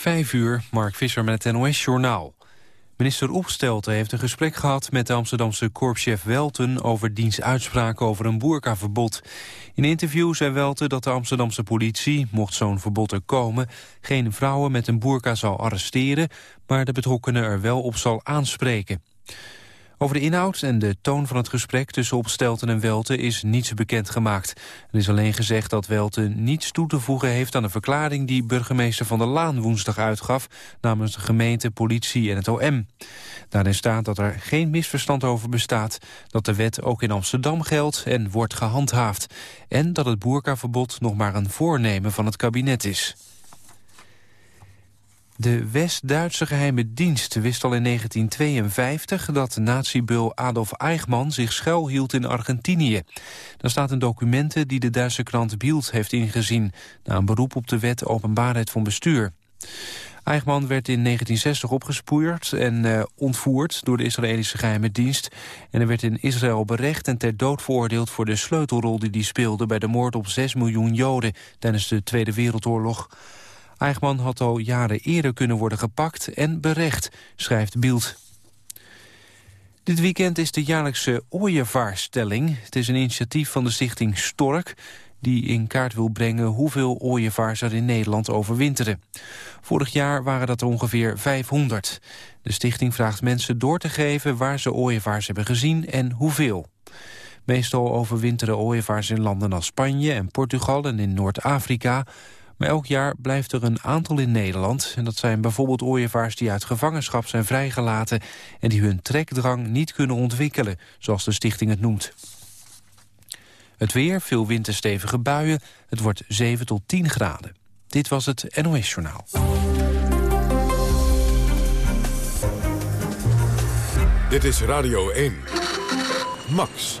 Vijf uur, Mark Visser met het NOS-journaal. Minister Opstelten heeft een gesprek gehad met de Amsterdamse korpschef Welten... over diens uitspraak over een boerkaverbod. In een interview zei Welten dat de Amsterdamse politie, mocht zo'n verbod er komen... geen vrouwen met een boerka zal arresteren, maar de betrokkenen er wel op zal aanspreken. Over de inhoud en de toon van het gesprek tussen Opstelten en Welten is niets bekendgemaakt. Er is alleen gezegd dat Welten niets toe te voegen heeft aan de verklaring die burgemeester Van der Laan woensdag uitgaf namens de gemeente, politie en het OM. Daarin staat dat er geen misverstand over bestaat, dat de wet ook in Amsterdam geldt en wordt gehandhaafd. En dat het boerkaverbod nog maar een voornemen van het kabinet is. De West-Duitse geheime dienst wist al in 1952 dat nazi-bul Adolf Eichmann zich schuilhield in Argentinië. Daar staat in documenten die de Duitse krant Bild heeft ingezien, na een beroep op de wet openbaarheid van bestuur. Eichmann werd in 1960 opgespoord en uh, ontvoerd door de Israëlische geheime dienst. En hij werd in Israël berecht en ter dood veroordeeld voor de sleutelrol die hij speelde bij de moord op 6 miljoen Joden tijdens de Tweede Wereldoorlog. Eichmann had al jaren eerder kunnen worden gepakt en berecht, schrijft Bild. Dit weekend is de jaarlijkse ooievaarsstelling. Het is een initiatief van de stichting Stork die in kaart wil brengen hoeveel ooievaars er in Nederland overwinteren. Vorig jaar waren dat er ongeveer 500. De stichting vraagt mensen door te geven waar ze ooievaars hebben gezien en hoeveel. Meestal overwinteren ooievaars in landen als Spanje en Portugal en in Noord-Afrika. Maar elk jaar blijft er een aantal in Nederland. En dat zijn bijvoorbeeld ooievaars die uit gevangenschap zijn vrijgelaten... en die hun trekdrang niet kunnen ontwikkelen, zoals de stichting het noemt. Het weer, veel winterstevige buien. Het wordt 7 tot 10 graden. Dit was het NOS Journaal. Dit is Radio 1. Max.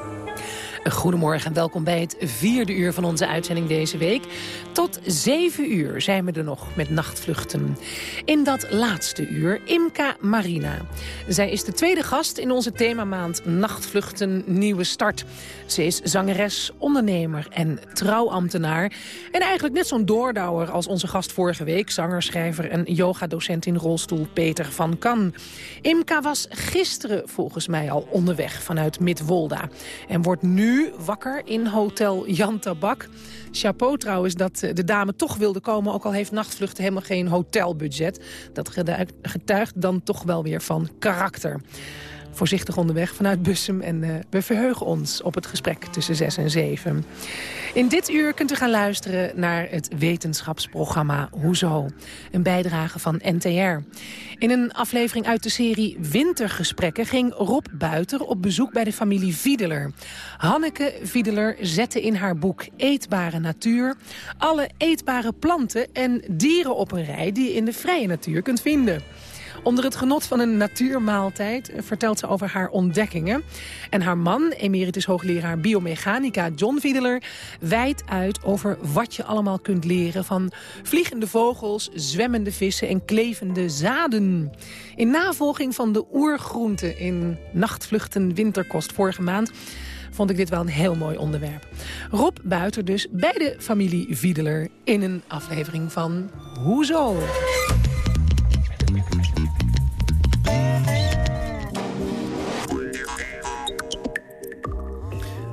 Goedemorgen en welkom bij het vierde uur van onze uitzending deze week. Tot zeven uur zijn we er nog met nachtvluchten. In dat laatste uur Imka Marina. Zij is de tweede gast in onze themamaand Nachtvluchten Nieuwe Start. Ze is zangeres, ondernemer en trouwambtenaar. En eigenlijk net zo'n doordouwer als onze gast vorige week... zanger, schrijver en yogadocent in rolstoel Peter van Kan. Imka was gisteren volgens mij al onderweg vanuit Midwolda... en wordt nu wakker in Hotel Jan Tabak. Chapeau trouwens dat eh, de dame toch wilde komen... ook al heeft nachtvluchten helemaal geen hotelbudget. Dat getuigt dan toch wel weer van karakter voorzichtig onderweg vanuit Bussum. En uh, we verheugen ons op het gesprek tussen 6 en 7. In dit uur kunt u gaan luisteren naar het wetenschapsprogramma Hoezo. Een bijdrage van NTR. In een aflevering uit de serie Wintergesprekken ging Rob Buiter op bezoek bij de familie Wiedeler. Hanneke Wiedeler zette in haar boek Eetbare Natuur alle eetbare planten en dieren op een rij die je in de vrije natuur kunt vinden. Onder het genot van een natuurmaaltijd vertelt ze over haar ontdekkingen. En haar man, emeritus hoogleraar biomechanica John Wiedeler... wijdt uit over wat je allemaal kunt leren... van vliegende vogels, zwemmende vissen en klevende zaden. In navolging van de oergroenten in Nachtvluchten Winterkost vorige maand vond ik dit wel een heel mooi onderwerp. Rob Buiter dus bij de familie Wiedeler in een aflevering van Hoezo?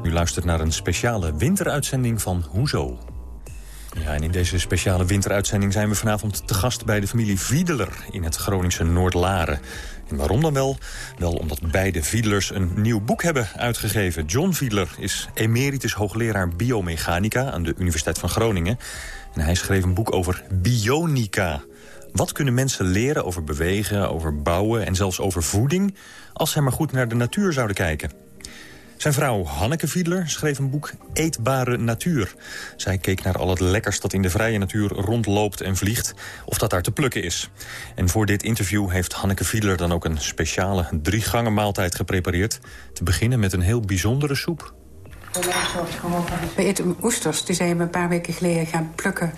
U luistert naar een speciale winteruitzending van Hoezo. Ja, en in deze speciale winteruitzending zijn we vanavond te gast bij de familie Wiedeler in het Groningse Noordlaren. En waarom dan wel? Wel omdat beide Wiedelers een nieuw boek hebben uitgegeven. John Wiedeler is emeritus hoogleraar biomechanica aan de Universiteit van Groningen. En hij schreef een boek over bionica. Wat kunnen mensen leren over bewegen, over bouwen en zelfs over voeding... als ze maar goed naar de natuur zouden kijken? Zijn vrouw Hanneke Fiedler schreef een boek Eetbare Natuur. Zij keek naar al het lekkers dat in de vrije natuur rondloopt en vliegt... of dat daar te plukken is. En voor dit interview heeft Hanneke Fiedler dan ook een speciale drie gangen maaltijd geprepareerd. Te beginnen met een heel bijzondere soep. We eten oesters, die zijn we een paar weken geleden gaan plukken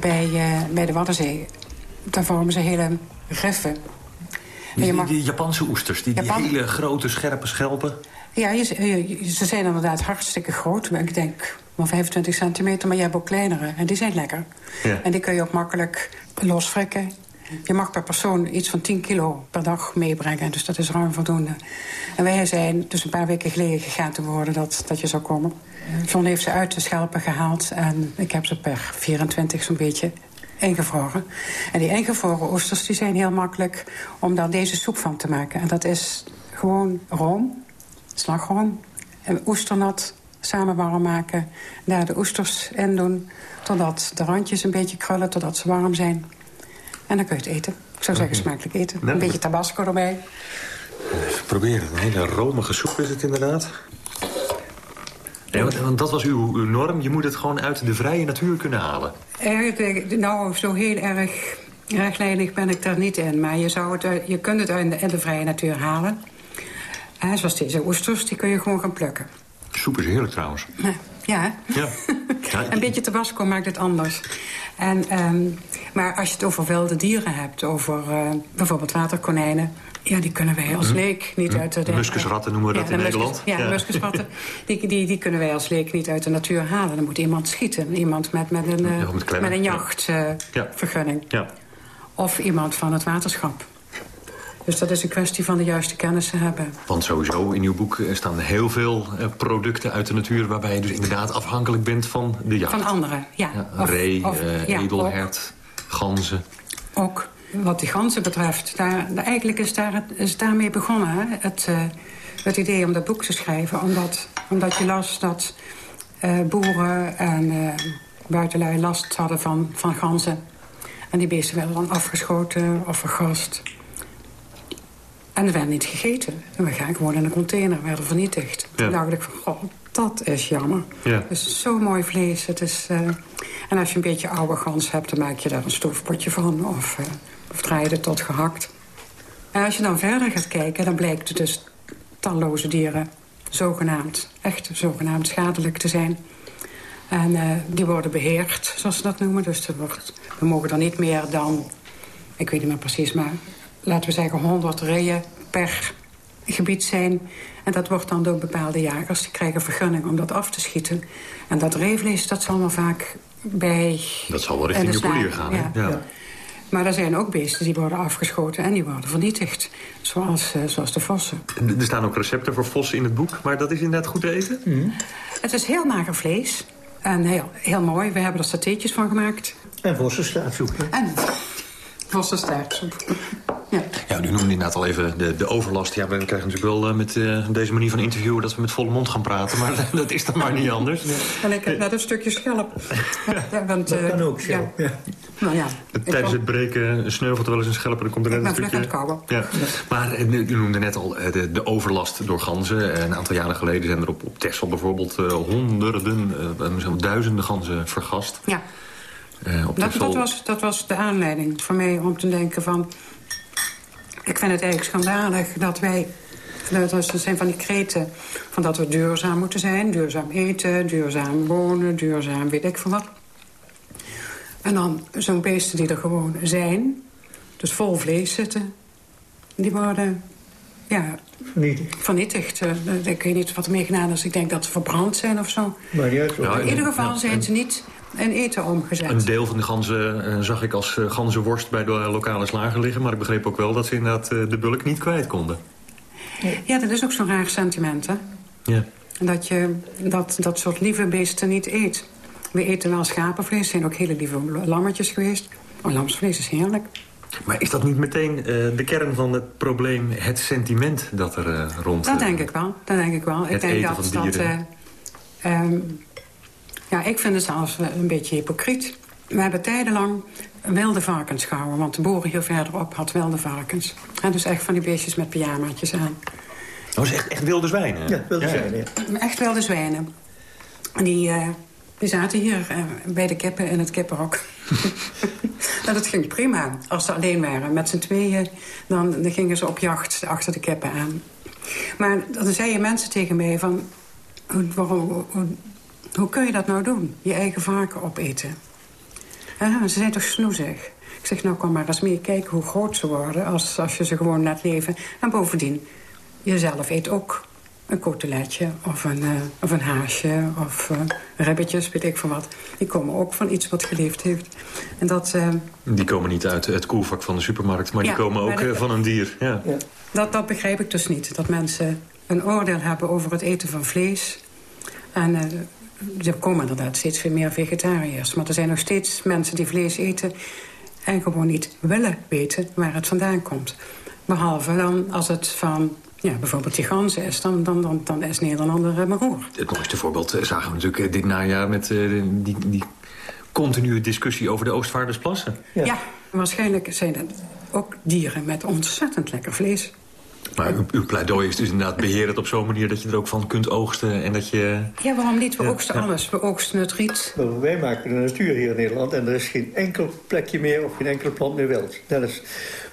bij, uh, bij de Waddenzee. dan vormen ze hele griffen. En je Die, mag- die Japanse oesters, die, hele grote scherpe schelpen. Ja, je, je- ze zijn inderdaad hartstikke groot. Ik denk wel 25 centimeter, maar je hebt ook kleinere. En die zijn lekker. Ja. En die kun je ook makkelijk losfrikken. Je mag per persoon iets van 10 kilo per dag meebrengen. Dus dat is ruim voldoende. En wij zijn dus een paar weken geleden gegaan te worden dat, dat je zou komen. John heeft ze uit de schelpen gehaald. En ik heb ze per 24 zo'n beetje ingevroren. En die ingevroren oesters die zijn heel makkelijk om daar deze soep van te maken. En dat is gewoon room, slagroom en oesternat samen warm maken. Daar de oesters in doen, totdat de randjes een beetje krullen, totdat ze warm zijn. En dan kun je het eten. Ik zou zeggen smakelijk eten. Nou, Een beetje tabasco erbij. Even proberen. Een hele romige soep is het inderdaad. Nee, want, dat was uw, uw norm. Je moet het gewoon uit de vrije natuur kunnen halen. Eigenlijk, nou, zo heel erg rechtlijnig ben ik daar niet in. Maar je, zou het, je kunt het uit de vrije natuur halen. En zoals deze oesters, die kun je gewoon gaan plukken. Soep is heerlijk trouwens. Ja? Ja. Ja, Een beetje tabasco maakt het anders. En, ehm, maar als je het over wilde dieren hebt, over eh, bijvoorbeeld waterkonijnen... ja, die kunnen wij als leek niet uit de... Mhm. Muskusratten noemen we dat Ja, in de muskus- Nederland. Ja, Ja. muskusratten. Die, die, die kunnen wij als leek niet uit de natuur halen. Dan moet iemand schieten. Iemand met, met een, eh, Ja, met een ja. jachtvergunning. Ja. Of iemand van het waterschap. Dus dat is een kwestie van de juiste kennis te hebben. Want sowieso in uw boek eh, staan heel veel eh, producten uit de natuur... waarbij je dus inderdaad afhankelijk bent van de jacht. Van anderen, ja. Ja, Of- ree, of- eh, ja, edelhert, ganzen. Ook wat die ganzen betreft, daar, eigenlijk is, daar, het- is daarmee begonnen. Hè? Het, het idee om dat boek te schrijven. Omdat, omdat je las dat boeren en buitenlui last hadden van, van ganzen. En die beesten werden dan afgeschoten of vergast. En er werd niet gegeten. En we gaan gewoon in een container, werden vernietigd. Ja. Toen dacht ik van, dat is jammer. Ja. Het is zo mooi vlees. Het is, eh, En als je een beetje oude gans hebt, dan maak je daar een stoofpotje van. Of, eh, of draai je het tot gehakt. En als je dan verder gaat kijken, dan blijkt het dus talloze dieren zogenaamd, echt zogenaamd schadelijk te zijn. En eh, die worden beheerd, zoals ze dat noemen. Dus er wordt, we mogen er niet meer dan, ik weet niet meer precies, maar laten we zeggen 100 reeën per gebied zijn. En dat wordt dan door bepaalde jagers. Die krijgen vergunning om dat af te schieten. En dat reevlees, dat zal maar vaak bij... Dat zal wel in richting de de gaan. hè? ja. Ja. Maar er zijn ook beesten die worden afgeschoten en die worden vernietigd. Zoals, eh, zoals de vossen. En Er staan ook recepten voor vossen in het boek, maar dat is inderdaad goed te eten? Het is heel mager vlees. En heel, heel mooi. We hebben er satéetjes van gemaakt. En vossenstaartsoep. En vossenstaartsoep. Ja. Ja, u noemde inderdaad al even de, de overlast. Ja, we krijgen natuurlijk wel eh, met eh, deze manier van interviewen... dat we met volle mond gaan praten, maar dat is dan maar niet anders. En ik heb net een stukje schelp. Ja, want, Dat eh, kan ook zo. Ja. Ja. Nou ja. Tijdens het breken sneuvelt er wel eens een schelp en dan komt er net een stukje... Ja. Maar eh, u noemde net al eh, de, de overlast door ganzen. Eh, Een aantal jaren geleden zijn er op, op Texel bijvoorbeeld eh, honderden, eh, duizenden ganzen vergast. Ja. Eh, op Dat, Texel- dat, was, dat was de aanleiding voor mij om te denken van... Ik vind het eigenlijk schandalig dat wij... Dat zijn van die kreten van dat we duurzaam moeten zijn. Duurzaam eten, duurzaam wonen, duurzaam weet ik veel wat. En dan zo'n beesten die er gewoon zijn... dus vol vlees zitten... die worden ja, Vernietigd. vernietigd. Eh, Ik weet niet wat er mee gedaan is. Ik denk dat ze verbrand zijn of zo. Maar. Ja, In ieder geval zijn ze niet in eten omgezet. Een deel van de ganzen eh, zag ik als eh, ganzenworst bij de lokale slager liggen. Maar ik begreep ook wel dat ze inderdaad eh, de bulk niet kwijt konden. Ja, dat is ook zo'n raar sentiment, hè? Ja. Dat je dat, dat soort lieve beesten niet eet. We eten wel schapenvlees, zijn ook hele lieve lammetjes geweest. Oh, lamsvlees is heerlijk. Maar is dat niet meteen eh, de kern van het probleem, het sentiment dat er eh, rond... Dat denk ik wel. Dat denk ik wel. Het ik denk eten dat van dat. dieren. eh, ehm, ja, ik vind het zelfs wel een beetje hypocriet. We hebben tijdenlang wilde varkens gehouden. Want de boeren hier verderop had wilde varkens. En dus echt van die beestjes met pyjamaatjes aan. Dat was echt, echt wilde zwijnen. Ja, wilde zijn, ja. Echt wilde zwijnen. En die, eh, die zaten hier eh, bij de kippen in het kippenhok. en dat ging prima. Als ze alleen waren met z'n tweeën, dan, dan gingen ze op jacht achter de kippen aan. Maar dan zeiden mensen tegen mij van... Hoe, waarom, hoe, kun je dat nou doen? Je eigen varken opeten. Ja, ze zijn toch snoezig? Ik zeg, nou kom maar eens mee kijken hoe groot ze worden... als, als je ze gewoon laat leven. En bovendien, jezelf eet ook een koteletje of een, uh, of een haasje of uh, ribbetjes, weet ik van wat. Die komen ook van iets wat geleefd heeft. En dat, uh, die komen niet uit het koelvak van de supermarkt, maar ja, die komen ook van een dier. Ja. ja. Dat, dat begrijp ik dus niet. Dat mensen een oordeel hebben over het eten van vlees. En er komen inderdaad steeds veel meer vegetariërs. Maar er zijn nog steeds mensen die vlees eten... en gewoon niet willen weten waar het vandaan komt. Behalve dan als het van ja, bijvoorbeeld die ganzen is, dan, dan, dan, dan is Nederlander maar hoor. Het mooiste voorbeeld eh, zagen we natuurlijk eh, dit najaar... met uh, die, die continue discussie over de Oostvaardersplassen. Ja. ja, waarschijnlijk zijn dat ook dieren met ontzettend lekker vlees. Maar uw, uw, pleidooi is dus inderdaad beheer het op zo'n manier... dat je er ook van kunt oogsten en dat je... Ja, waarom niet? We oogsten alles. We oogsten het riet. wij maken de natuur hier in Nederland... en er is geen enkel plekje meer of geen enkele plant meer wild. Dat is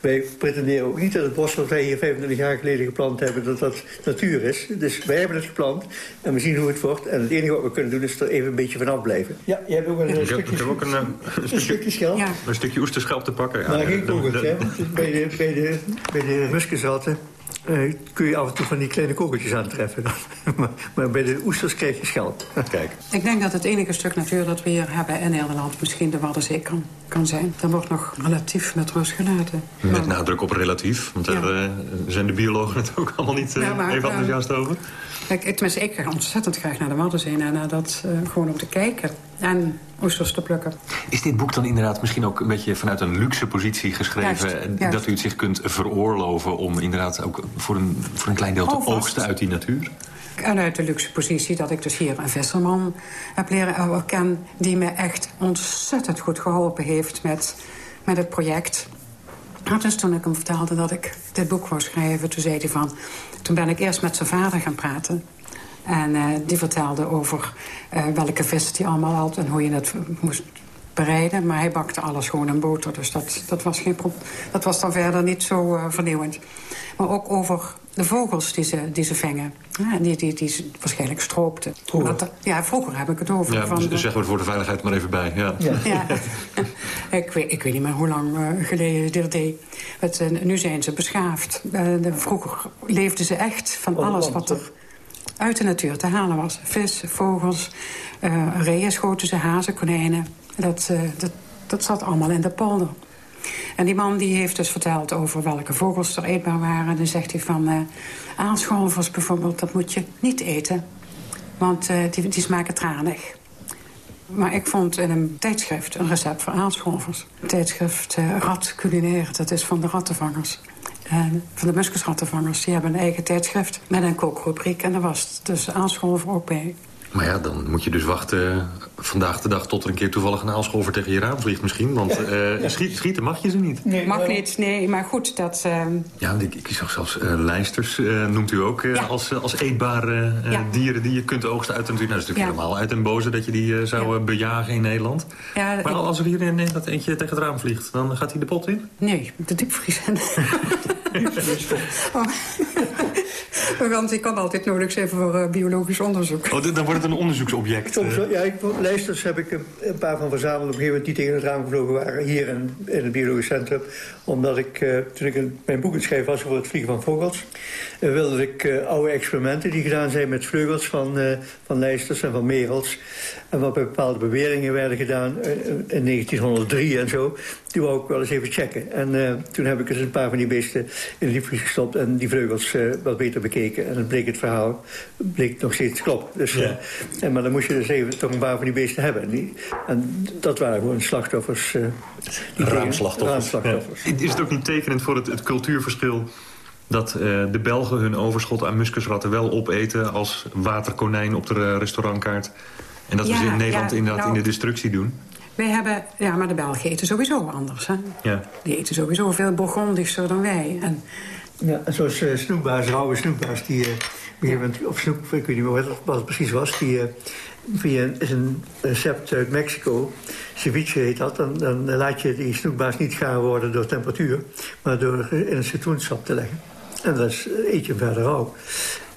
wij pretenderen ook niet dat het bos wat wij hier 25 jaar geleden geplant hebben... dat dat natuur is. Dus wij hebben het geplant en we zien hoe het wordt. En het enige wat we kunnen doen is er even een beetje vanaf blijven. Ja, je hebt ook een, stukje, heb ook een, een, een, stukje schelp. Ja. Een stukje oesterschelp te pakken. Ja. Maar geen kogels, hè. Bij de, bij de, bij de muskusratten uh, kun je af en toe van die kleine kogeltjes aantreffen. maar, maar, bij de oesters krijg je schelp. Kijk. Ik denk dat het enige stuk natuur dat we hier hebben in Nederland... misschien de Waddenzee kan, kan zijn. Dat wordt nog relatief met rust gelaten. Met nadruk op relatief, want daar uh, zijn de biologen het ook allemaal niet uh, ja, even enthousiast over. Kijk, tenminste, ik ga ontzettend graag naar de Waddenzee... en naar dat gewoon om te kijken en oesters te plukken. Is dit boek dan inderdaad misschien ook een beetje vanuit een luxe positie geschreven... dat u het zich kunt veroorloven om inderdaad ook voor een, voor een klein deel te oogsten uit die natuur? En uit de luxe positie dat ik dus hier een visserman heb leren kennen... die me echt ontzettend goed geholpen heeft met, met het project. dus toen ik hem vertelde dat ik dit boek wou schrijven... toen zei hij van... Toen ben ik eerst met zijn vader gaan praten. En uh, die vertelde over uh, welke vis hij allemaal had... en hoe je het moest bereiden. Maar hij bakte alles gewoon in boter. Dus dat, dat, was, geen dat was dan verder niet zo uh, vernieuwend. Maar ook over de vogels die ze, die ze vangen. Ja, die, die, die ze waarschijlijk stroopten. Dat, ja, vroeger heb ik het over. Ja, van zeggen we het voor de veiligheid maar even bij. Ja. ja. ik, weet, ik weet niet meer hoe lang uh, geleden dit deed. Het, uh, nu zijn ze beschaafd. De, vroeger leefden ze echt van alles wat er uit de natuur te halen was. Vis, vogels, reeën schoten ze, hazen, konijnen. Dat, dat, dat zat allemaal in de polder. En die man die heeft dus verteld over welke vogels er eetbaar waren. En dan zegt hij van uh, aalscholvers bijvoorbeeld, dat moet je niet eten. Want uh, die, die smaken tranig. Maar ik vond in een tijdschrift een recept voor aalscholvers. tijdschrift uh, Rat Culinaire, dat is van de rattenvangers. En van de muskusrattenvangers. Die hebben een eigen tijdschrift met een kookrubriek. En daar was dus aalscholver ook bij. Maar ja, dan moet je dus wachten vandaag de dag... tot er een keer toevallig een aalscholver tegen je raam vliegt misschien. Want uh, schieten mag je ze niet. Nee, mag niet, nee. Maar goed, dat... Uh... Ja, ik, ik zag zelfs uh, lijsters, noemt u ook, als, als eetbare dieren... die je kunt oogsten uit de natuur. Nou, dat is natuurlijk helemaal uit en boze dat je die zou bejagen in Nederland. maar als er hier in dat eentje tegen het raam vliegt, dan gaat hij de pot in? Nee, de diepvries. oh. Want ik kan altijd nodig zijn voor uh, biologisch onderzoek. Oh, dan wordt het een onderzoeksobject. Soms, eh. ja, ik, lijsters heb ik een, paar van verzameld... op een gegeven moment die tegen het raam gevlogen waren... hier in, in het biologisch centrum. Omdat ik, uh, toen ik een, mijn boek schreef was over het vliegen van vogels... wilde ik oude experimenten die gedaan zijn met vleugels van, van lijsters en van merels... en waarbij bepaalde beweringen werden gedaan in 1903 en zo... die wou ik wel eens even checken. En toen heb ik eens een paar van die beesten in de diepvries gestopt... en die vleugels wat beter bekeken. En het bleek het verhaal bleek nog steeds klopt. Dus, ja. Eh, en, maar dan moest je dus even toch een paar van die beesten hebben. En, die, en dat waren gewoon slachtoffers. Uh, raamslachtoffers. raamslachtoffers. Is het ook niet tekenend voor het, het cultuurverschil... dat uh, de Belgen hun overschot aan muskusratten wel opeten... als waterkonijn op de restaurantkaart... En dat we ze in Nederland ja, inderdaad nou, in de destructie doen? Wij hebben, ja, maar de Belgen eten sowieso anders. Hè? Ja. Die eten sowieso veel Bourgondischer dan wij. En ja, zoals uh, snoepbaas, rauwe snoepbaas, die... Uh, of snoep, ik weet niet meer wat het, precies was... die uh, via een, is een recept uit Mexico, ceviche heet dat... Dan, dan laat je die snoepbaas niet gaan worden door temperatuur... maar door in een citroensap te leggen. En dat is eetje verder ook.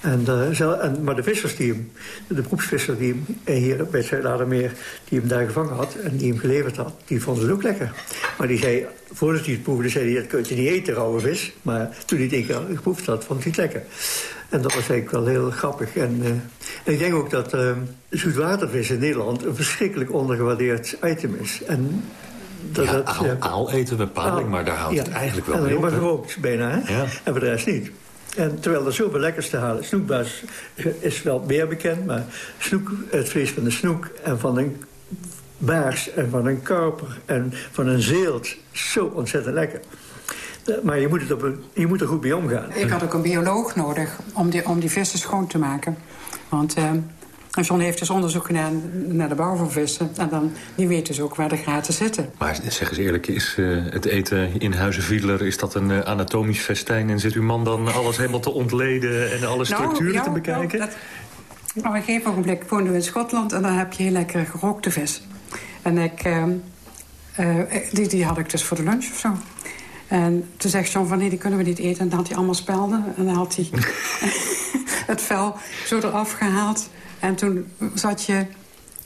En, uh, en, maar de vissers die hem, de beroepsvisser die hem hier bij het Zuid-Adermeer... die hem daar gevangen had en die hem geleverd had, die vonden het ook lekker. Maar die zei, voordat hij het proefde, zei hij... dat kun je niet eten, rauwe vis. Maar toen hij het één keer geproefd had, vond hij het lekker. En dat was eigenlijk wel heel grappig. En, uh, en ik denk ook dat uh, zoetwatervis in Nederland... een verschrikkelijk ondergewaardeerd item is. En dat, ja, aal, ja, aal, eten we paling, maar daar houdt het eigenlijk wel mee op. Maar gerookt bijna, hè? En voor de rest niet. En terwijl er zoveel lekkers te halen. Snoekbaas is wel meer bekend, maar snoek, het vlees van de snoek en van een baars en van een karper en van een zeelt. Zo ontzettend lekker. Maar je moet, het op je moet er goed mee omgaan. Ik had ook een bioloog nodig om die, om die vissen schoon te maken. Want uh, John heeft dus onderzoek gedaan naar de bouw van vissen. En dan die weet dus ook waar de gaten zitten. Maar zeg eens eerlijk, is uh, het eten in Huizen Wiedler... is dat een uh, anatomisch festijn? En zit uw man dan alles helemaal te ontleden... en alle nou, structuren nou, te bekijken? Nou, dat... Op een gegeven ogenblik woonden we in Schotland... en dan heb je heel lekker gerookte vis. En ik, uh, die, die had ik dus voor de lunch of zo. En toen zegt John van nee, die kunnen we niet eten. En dan had hij allemaal spelden. En dan had hij het vel zo eraf gehaald. En toen zat je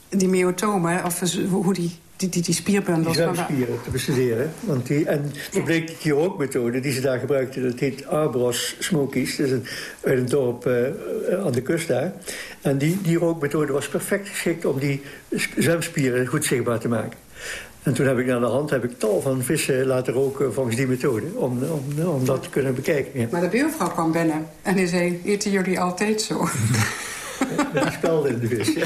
die myotomen, of hoe die die, die, die spierbundels. Die spieren te bestuderen. Want die, en toen bleek die rookmethode die ze daar gebruikten... dat heet Arbros Smokies. Dat is een, dorp uh, aan de kust daar. En die, die rookmethode was perfect geschikt... om die zwemspieren goed zichtbaar te maken. En toen heb ik aan de hand heb ik tal van vissen laten roken volgens die methode. Om, om, om dat te kunnen bekijken. Maar de buurvrouw kwam binnen en die zei, eten jullie altijd zo? Met die spelden in de vis, ja.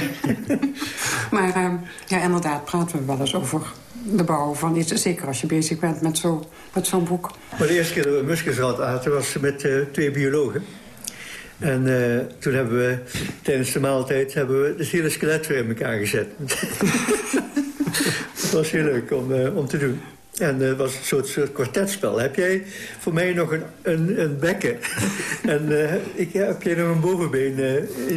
maar uh, ja, inderdaad praten we wel eens over de bouw van iets. Zeker als je bezig bent met zo'n zo boek. Maar de eerste keer dat we muskusrat aten was met uh, twee biologen. En uh, toen hebben we tijdens de maaltijd hebben we het hele skelet weer in elkaar gezet. Het was heel leuk om, uh, om te doen. En het was een soort, soort kwartetspel. Heb jij voor mij nog een, een, een bekken? en uh, ik, heb jij nog een bovenbeen uh,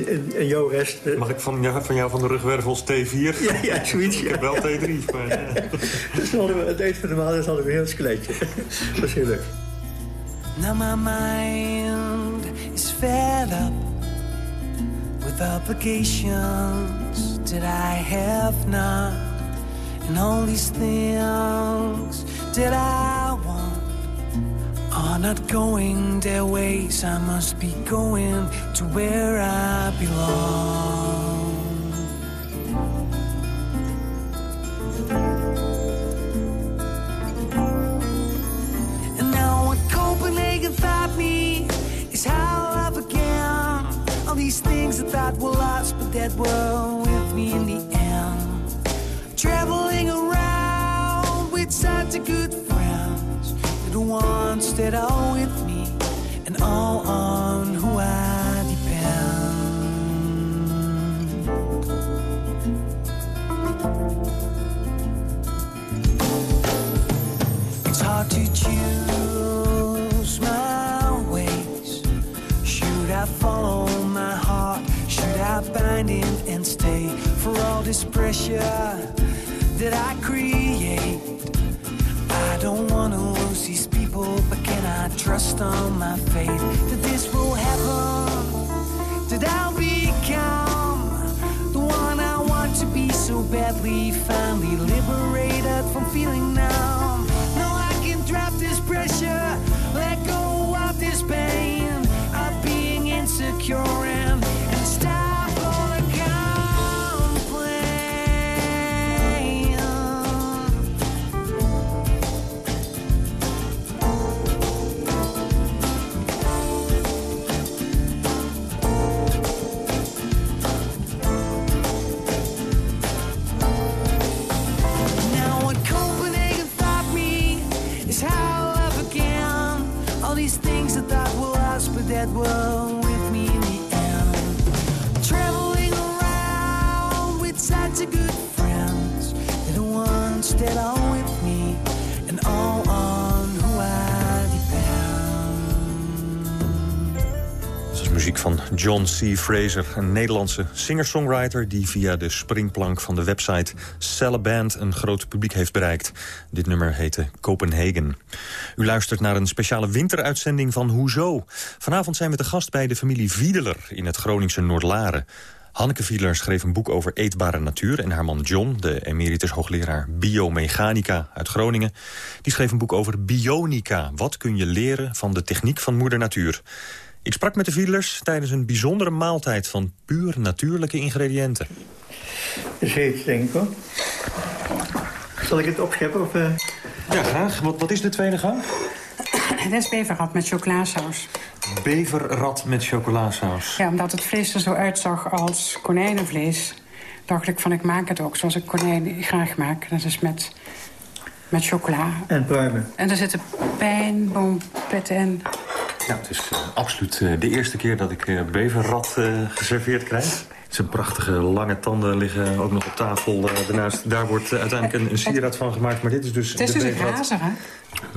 in, in, jouw rest? Mag ik van, ja, van jou van de rugwervels T4? Ja, ja zoiets. ik heb wel T3. Maar, dus hadden we, het eind van de maand hadden we een heel skeletje. dat was heel leuk. Now my mind is fed up With obligations that I have not And all these things that I want are not going their ways. I must be going to where I belong. And now what Copenhagen taught me is how I began. All these things I thought were lost, but that were with me in the traveling around with such a good friends. The ones that are with me and all on who I depend. It's hard to choose my ways. Should I follow my heart? Should I bind in and stay for all this pressure? That I create. I don't wanna lose these people, but can I trust on my faith that this will happen? That I'll become the one I want to be so badly, finally liberated from feeling numb. John C. Fraser, een Nederlandse singer-songwriter... die via de springplank van de website Band een groot publiek heeft bereikt. Dit nummer heette Copenhagen. U luistert naar een speciale winteruitzending van Hoezo. Vanavond zijn we te gast bij de familie Wiedeler in het Groningse Noordlaren. Hanneke Wiedeler schreef een boek over eetbare natuur... en haar man John, de emeritus hoogleraar biomechanica uit Groningen... die schreef een boek over bionica. Wat kun je leren van de techniek van moeder natuur? Ik sprak met de Wiedelers tijdens een bijzondere maaltijd... van puur natuurlijke ingrediënten. Hoor. Zal ik het opscheppen? Of, uh... Ja, graag. Wat, wat is de tweede gang? Dat is beverrad met chocolasaus. Beverrad met chocolasaus? Ja, omdat het vlees er zo uitzag als konijnenvlees... dacht ik van ik maak het ook zoals ik konijn graag maak. Dat is met, met chocola. En pruimen. En er zitten pijnboompitten in. Ja, het is uh, absoluut uh, de eerste keer dat ik uh, beverrad geserveerd krijg. Zijn prachtige lange tanden liggen ook nog op tafel. daarnaast, daar wordt uiteindelijk een, een sieraad van gemaakt. Maar dit is dus Het is dus een grazer, hè?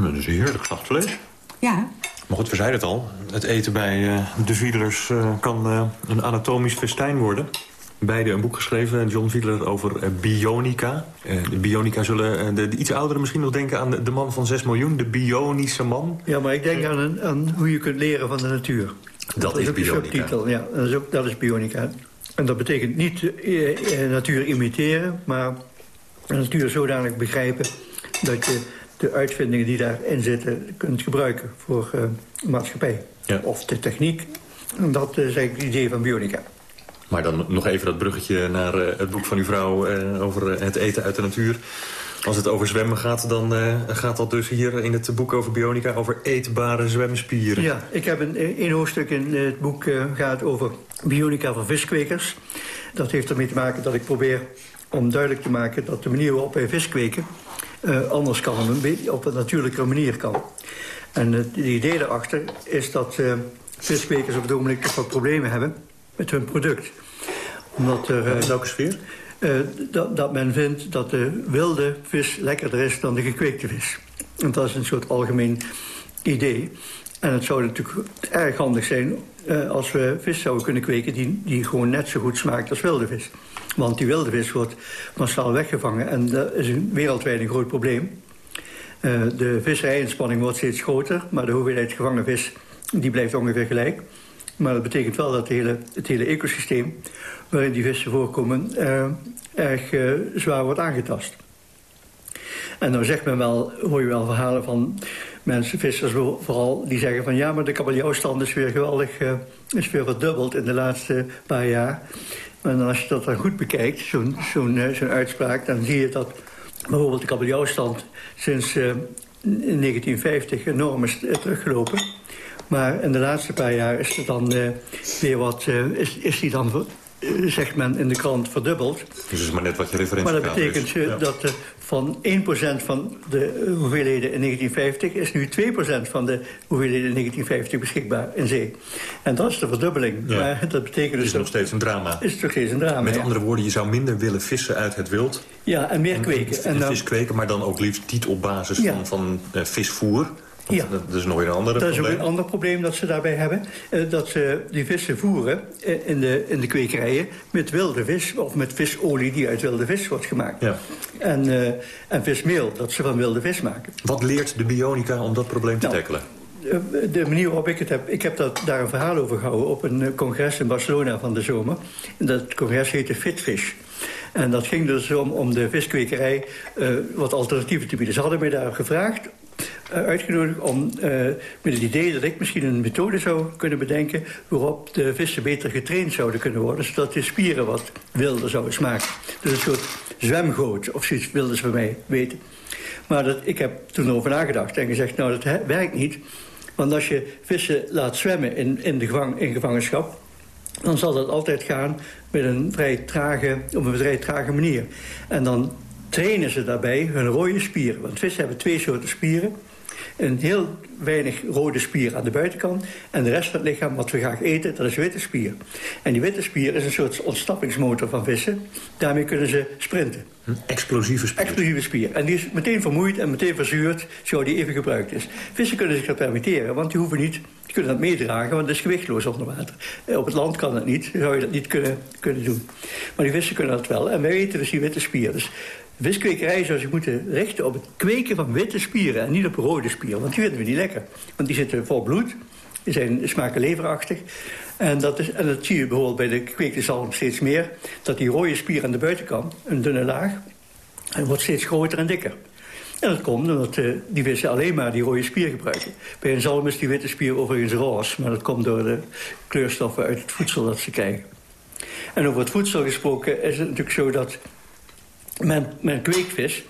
Dat is heerlijk zacht vlees. Ja. Maar goed, we zeiden het al. Het eten bij de Wiedelers kan een anatomisch festijn worden beide een boek geschreven, John Fiedler, over bionica. de bionica zullen de, de, iets ouderen misschien nog denken aan de, de, man van 6 miljoen, de bionische man. Ja, maar ik denk aan, een, aan hoe je kunt leren van de natuur. Dat, dat is, is bionica. Subtitel, ja, dat is, ook, dat is bionica. En dat betekent niet eh, natuur imiteren, maar de natuur zodanig begrijpen... dat je de uitvindingen die daarin zitten kunt gebruiken voor maatschappij. Ja. Of de techniek. En dat is eigenlijk het idee van bionica. Maar dan nog even dat bruggetje naar uh, het boek van uw vrouw uh, over uh, het eten uit de natuur. Als het over zwemmen gaat, dan gaat dat dus hier in het boek over bionica... over eetbare zwemspieren. Ja, ik heb een, een hoofdstuk in het boek gaat over bionica voor viskwekers. Dat heeft ermee te maken dat ik probeer om duidelijk te maken... dat de manier waarop wij vis kweken anders kan, op een natuurlijke manier kan. En het idee daarachter is dat viskwekers op het ogenblik wat problemen hebben met hun product. Omdat er... In welke sfeer? Uh, dat, dat, men vindt dat de wilde vis lekkerder is dan de gekweekte vis. En dat is een soort algemeen idee. En het zou natuurlijk erg handig zijn uh, als we vis zouden kunnen kweken... Die, die gewoon net zo goed smaakt als wilde vis. Want die wilde vis wordt massaal weggevangen. En dat is een wereldwijd een groot probleem. De visserijinspanning wordt steeds groter... maar de hoeveelheid gevangen vis die blijft ongeveer gelijk. Maar dat betekent wel dat het hele, het hele ecosysteem waarin die vissen voorkomen... Uh, erg uh, zwaar wordt aangetast. En dan zegt men wel, hoor je wel verhalen van mensen, vissers vooral... die zeggen van ja, maar de kabeljauwstand is weer geweldig... Uh, is weer verdubbeld in de laatste paar jaar. En als je dat dan goed bekijkt, zo'n zo'n zo'n uitspraak... dan zie je dat bijvoorbeeld de kabeljauwstand sinds 1950 enorm is teruggelopen... Maar in de laatste paar jaar is er dan uh, weer wat, uh, is, is die dan, uh, zegt men in de krant, verdubbeld. Dus is maar net wat je referentie Maar dat betekent ja. dat van 1% van de hoeveelheden in 1950... is nu 2% van de hoeveelheden in 1950 beschikbaar in zee. En dat is de verdubbeling. Ja. Maar dat betekent dus... is nog steeds een drama. Is nog steeds een drama, Met ja. andere woorden, je zou minder willen vissen uit het wild. Ja, en meer kweken. En, en, en vis kweken, maar dan ook liefst niet op basis ja. van, van visvoer... Ja. Dat is nog een ander probleem. Dat is ook een ander probleem dat ze daarbij hebben. Uh, dat ze die vissen voeren uh, in, de, in de kwekerijen met wilde vis... of met visolie die uit wilde vis wordt gemaakt. Ja. En, uh, en vismeel dat ze van wilde vis maken. Wat leert de bionica om dat probleem te nou, tackelen? De manier waarop ik het heb... Ik heb dat, daar een verhaal over gehouden op een congres in Barcelona van de zomer. En dat congres heette Fitfish. En dat ging dus om, om de viskwekerij wat alternatieven te bieden. Ze hadden mij daar gevraagd uitgenodigd om uh, met het idee dat ik misschien een methode zou kunnen bedenken... waarop de vissen beter getraind zouden kunnen worden... zodat de spieren wat wilder zouden smaken. Dus een soort zwemgoot of zoiets wilden ze van mij weten. Maar dat, ik heb toen erover nagedacht en gezegd, nou dat werkt niet. Want als je vissen laat zwemmen in, in, de gevang, in gevangenschap... dan zal dat altijd gaan met een vrij trage, op een vrij trage manier. En dan trainen ze daarbij hun rode spieren. Want vissen hebben twee soorten spieren. Een heel weinig rode spier aan de buitenkant. En de rest van het lichaam, wat we graag eten, dat is witte spier. En die witte spier is een soort ontsnappingsmotor van vissen. Daarmee kunnen ze sprinten. Een explosieve spier. Explosieve spier. En die is meteen vermoeid en meteen verzuurd, zo die even gebruikt is. Vissen kunnen zich dat permitteren, want die hoeven niet... Die kunnen dat meedragen, want het is gewichtloos onder water. Op het land kan dat niet, zou je dat niet kunnen, kunnen doen. Maar die vissen kunnen dat wel. En wij eten dus die witte spier. Dus Viskwekerij zou zich moeten richten op het kweken van witte spieren... en niet op rode spieren, want die vinden we niet lekker. Want die zitten vol bloed, die zijn, smaken leverachtig. En dat, is, en zie je bijvoorbeeld bij de kweekte zalm steeds meer... dat die rode spier aan de buitenkant, een dunne laag... en wordt steeds groter en dikker. En dat komt omdat uh, die vissen alleen maar die rode spier gebruiken. Bij een zalm is die witte spier overigens roze... maar dat komt door de kleurstoffen uit het voedsel dat ze krijgen. En over het voedsel gesproken is het natuurlijk zo dat... men, men kweekt vis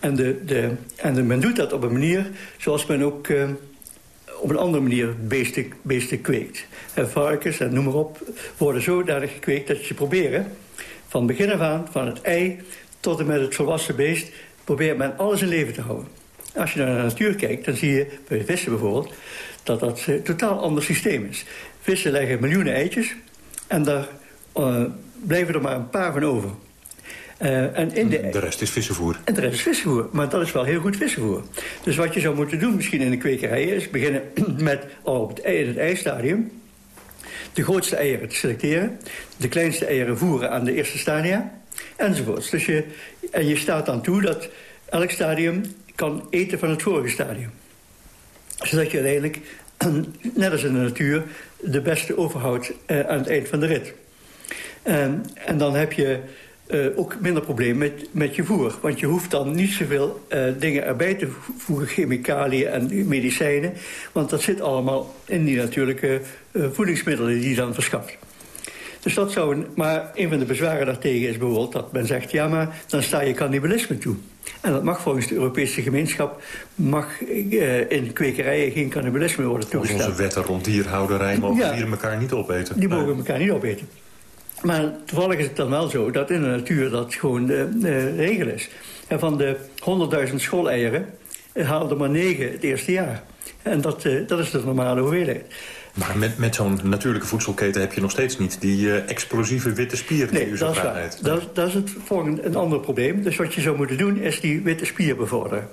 en, de, de, en de, men doet dat op een manier zoals men ook... Uh, op een andere manier beesten, beesten kweekt. En varkens en noem maar op worden zodanig gekweekt dat je proberen... van begin af aan, van het ei tot en met het volwassen beest probeert men alles in leven te houden. Als je naar de natuur kijkt, dan zie je bij vissen bijvoorbeeld... dat dat een totaal ander systeem is. Vissen leggen miljoenen eitjes en daar uh, blijven er maar een paar van over. Uh, en in de, de rest is vissenvoer. En de rest is vissenvoer, maar dat is wel heel goed vissenvoer. Dus wat je zou moeten doen misschien in de kwekerij... is beginnen met al op het, ei, in het eistadium... de grootste eieren te selecteren... de kleinste eieren voeren aan de eerste stadia enzovoorts. Dus je, en je staat dan toe dat elk stadium kan eten van het vorige stadium. Zodat je uiteindelijk, net als in de natuur... de beste overhoudt uh, aan het eind van de rit. Um, en dan heb je uh, ook minder probleem met, met je voer. Want je hoeft dan niet zoveel uh, dingen erbij te voegen, chemicaliën en medicijnen. Want dat zit allemaal in die natuurlijke uh, voedingsmiddelen die je dan verschaft. Dus dat zou een, maar een van de bezwaren daartegen is bijvoorbeeld dat men zegt... ja, maar dan sta je cannibalisme toe. En dat mag volgens de Europese gemeenschap... mag uh, in kwekerijen geen cannibalisme worden toegestaan. Onze wetten rond dierhouderij mogen ja, dieren elkaar niet opeten. Die mogen elkaar niet opeten. Maar toevallig is het dan wel zo dat in de natuur dat gewoon de, de regel is. En van de 100.000 schooleieren haalde maar 9 het eerste jaar. En dat, uh, dat is de normale hoeveelheid. Maar met, met zo'n natuurlijke voedselketen heb je nog steeds niet... die uh, explosieve witte spier die nee, u zo graag. Dat, dat is het volgende, een ander probleem. Dus wat je zou moeten doen is die witte spier bevorderen.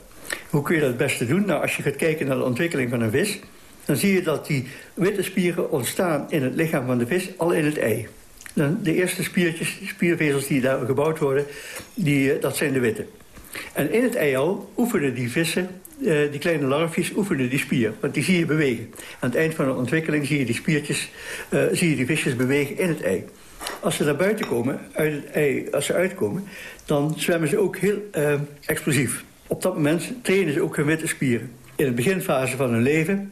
Hoe kun je dat het beste doen? Nou, als je gaat kijken naar de ontwikkeling van een vis... dan zie je dat die witte spieren ontstaan in het lichaam van de vis al in het ei. Dan de eerste spiertjes, spiervezels die daar gebouwd worden, die, dat zijn de witte. En in het ei oefenen die vissen uh, die kleine larfjes oefenen die spier. Want die zie je bewegen. Aan het eind van de ontwikkeling zie je die spiertjes, uh, zie je die visjes bewegen in het ei. Als ze naar buiten komen, uit het ei, als ze uitkomen, dan zwemmen ze ook heel explosief. Op dat moment trainen ze ook hun witte spieren. In de beginfase van hun leven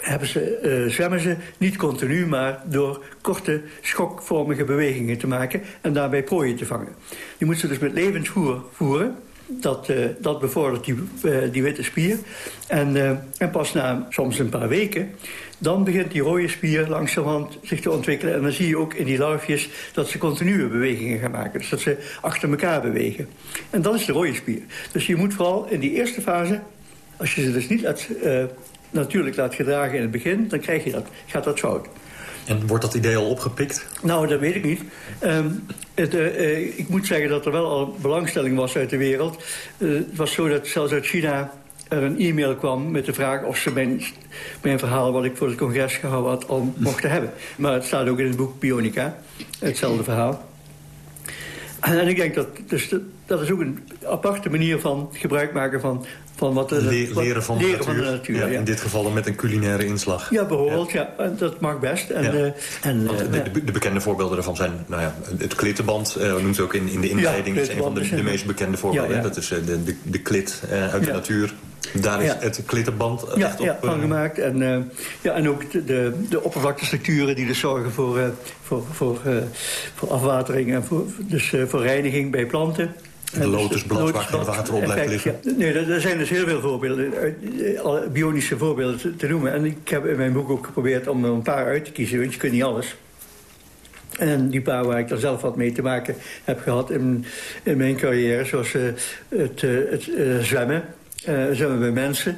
hebben ze, zwemmen ze niet continu, maar door korte schokvormige bewegingen te maken en daarbij prooien te vangen. Je moet ze dus met levensvoer voeren dat, uh, dat bevordert die, uh, die witte spier. En, en pas na soms een paar weken... dan begint die rode spier langzamerhand zich te ontwikkelen. En dan zie je ook in die larfjes dat ze continue bewegingen gaan maken. Dus dat ze achter elkaar bewegen. En dat is de rode spier. Dus je moet vooral in die eerste fase... als je ze dus niet laat, natuurlijk laat gedragen in het begin... dan krijg je dat, gaat dat fout. En wordt dat idee al opgepikt? Nou, dat weet ik niet. Um, het, uh, uh, ik moet zeggen dat er wel al belangstelling was uit de wereld. Uh, het was zo dat zelfs uit China er een e-mail kwam met de vraag... of ze mijn, mijn verhaal wat ik voor het congres gehouden had al mochten hebben. Maar het staat ook in het boek Bionica, hetzelfde verhaal. En, en ik denk dat, dus dat, dat is ook een aparte manier van gebruik maken van van wat Le leren van, leren de natuur. van de natuur ja, ja. In dit geval dan met een culinaire inslag. Ja, bijvoorbeeld. Ja. ja. dat mag best. En, uh, en, Want de, de, de, bekende voorbeelden daarvan zijn nou ja, het klittenband. Uh, noemt ook in, in de inleiding. dat is een van de, de meest bekende voorbeelden. Dat is de, de, de klit uit de natuur. Daar is het klittenband echt op... van gemaakt. En, ja, en ook de, de, oppervlaktestructuren die dus zorgen voor, voor, voor, voor afwatering... en voor, dus voor reiniging bij planten. De lotusblad waar geen water op blijft liggen. Ja. Nee, er zijn dus heel veel voorbeelden, bionische voorbeelden te, te, noemen. En ik heb in mijn boek ook geprobeerd om er een paar uit te kiezen, want je kunt niet alles. En die paar waar ik er zelf wat mee te maken heb gehad in, in mijn carrière... zoals uh, het, uh, het uh, zwemmen, zwemmen bij mensen...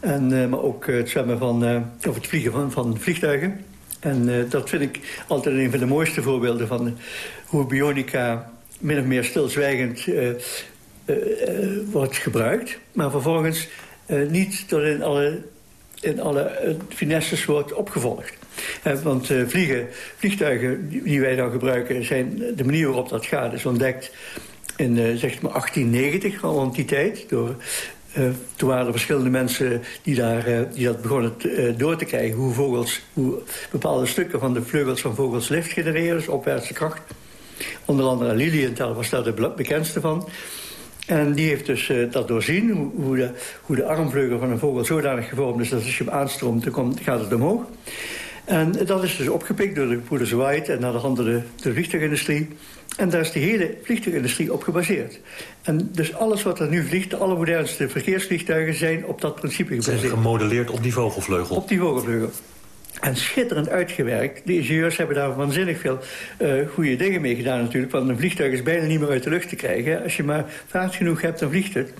En, maar ook het zwemmen van, of het vliegen van, van vliegtuigen. En dat vind ik altijd een van de mooiste voorbeelden van hoe bionica min of meer stilzwijgend uh, uh, wordt gebruikt. Maar vervolgens niet tot in alle, in alle finesses wordt opgevolgd. want vliegen, vliegtuigen die wij dan gebruiken... zijn de manier waarop dat gaat is ontdekt in zeg maar 1890, rond die tijd. Door, toen waren er verschillende mensen die, daar, die dat begonnen door te krijgen... Hoe, vogels, hoe bepaalde stukken van de vleugels van vogels licht genereren, dus opwaartse kracht. Onder andere Lilienthal was daar de bekendste van. En die heeft dus uh, dat doorzien, hoe, hoe, de, hoe de armvleugel van een vogel zodanig gevormd is... dat als je hem aanstroomt, dan komt, gaat het omhoog. En dat is dus opgepikt door de broeders White en naar de handen de, de vliegtuigindustrie. En daar is de hele vliegtuigindustrie op gebaseerd. En dus alles wat er nu vliegt, de allermodernste verkeersvliegtuigen... zijn op dat principe gebaseerd. Zijn gemodelleerd op die vogelvleugel? Op die vogelvleugel. En schitterend uitgewerkt. De ingenieurs hebben daar waanzinnig veel uh, goede dingen mee gedaan natuurlijk. Want een vliegtuig is bijna niet meer uit de lucht te krijgen. Als je maar vaart genoeg hebt, dan vliegt het.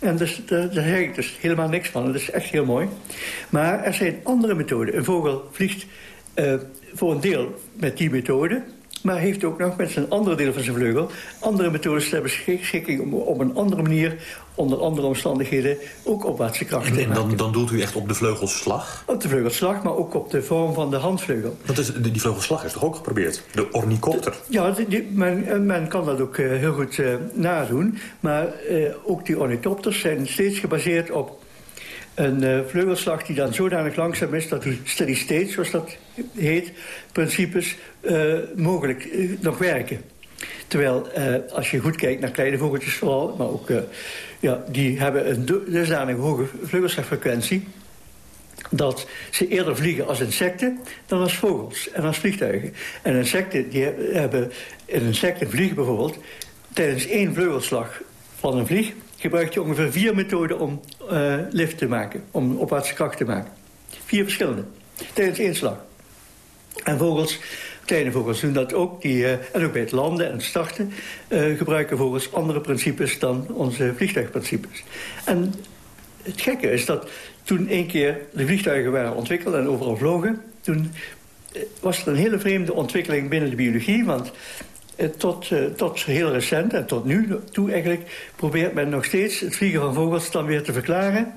En dus, daar, daar zeg ik dus helemaal niks van. Dat is echt heel mooi. Maar er zijn andere methoden. Een vogel vliegt uh, voor een deel met die methode... Maar heeft ook nog met zijn andere deel van zijn vleugel... andere methodes ter beschikking om op een andere manier... onder andere omstandigheden ook opwaartse kracht te En dan, dan doelt u echt op de vleugelslag? Op de vleugelslag, maar ook op de vorm van de handvleugel. Dat is, die vleugelslag is toch ook geprobeerd? De ornicopter? Ja, die, men, eh, men, kan dat ook uh, heel goed uh, nadoen. Maar uh, ook die ornithopters zijn steeds gebaseerd op een uh, vleugelslag die dan zodanig langzaam is... dat die steady zoals dat heet, principes uh, mogelijk uh, nog werken. Terwijl als je goed kijkt naar kleine vogeltjes vooral... maar ook, ja, die hebben een dusdanig hoge vleugelslagfrequentie... dat ze eerder vliegen als insecten dan als vogels en als vliegtuigen. En insecten die hebben... Een insecten vliegen bijvoorbeeld tijdens één vleugelslag van een vlieg gebruikt je ongeveer vier methoden om uh, lift te maken. Om opwaartse kracht te maken. Vier verschillende. Tijdens één slag. En vogels, kleine vogels doen dat ook. Die, uh, en ook bij het landen en starten uh, gebruiken vogels andere principes dan onze vliegtuigprincipes. En het gekke is dat toen een keer de vliegtuigen waren ontwikkeld en overal vlogen... toen was er een hele vreemde ontwikkeling binnen de biologie. Want eh, tot, uh, tot heel recent en tot nu toe eigenlijk... probeert men nog steeds het vliegen van vogels dan weer te verklaren...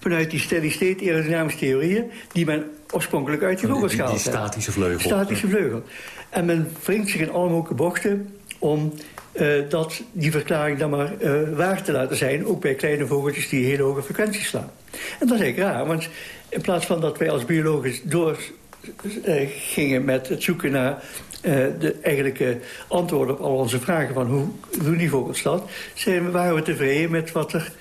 vanuit die steady-state aerodynamische theorieën... die men oorspronkelijk uit die vogels gehaald heeft. Die statische vleugel. Statische vleugel. En men wringt zich in alle mogelijke bochten om uh, dat, die verklaring dan maar uh, waar te laten zijn... ook bij kleine vogeltjes die hele hoge frequenties slaan. En dat is eigenlijk raar, want in plaats van dat wij als biologisch door gingen met het zoeken naar uh, de eigenlijke antwoorden op al onze vragen van hoe doen die vogels dat, zijn, waren we tevreden met wat er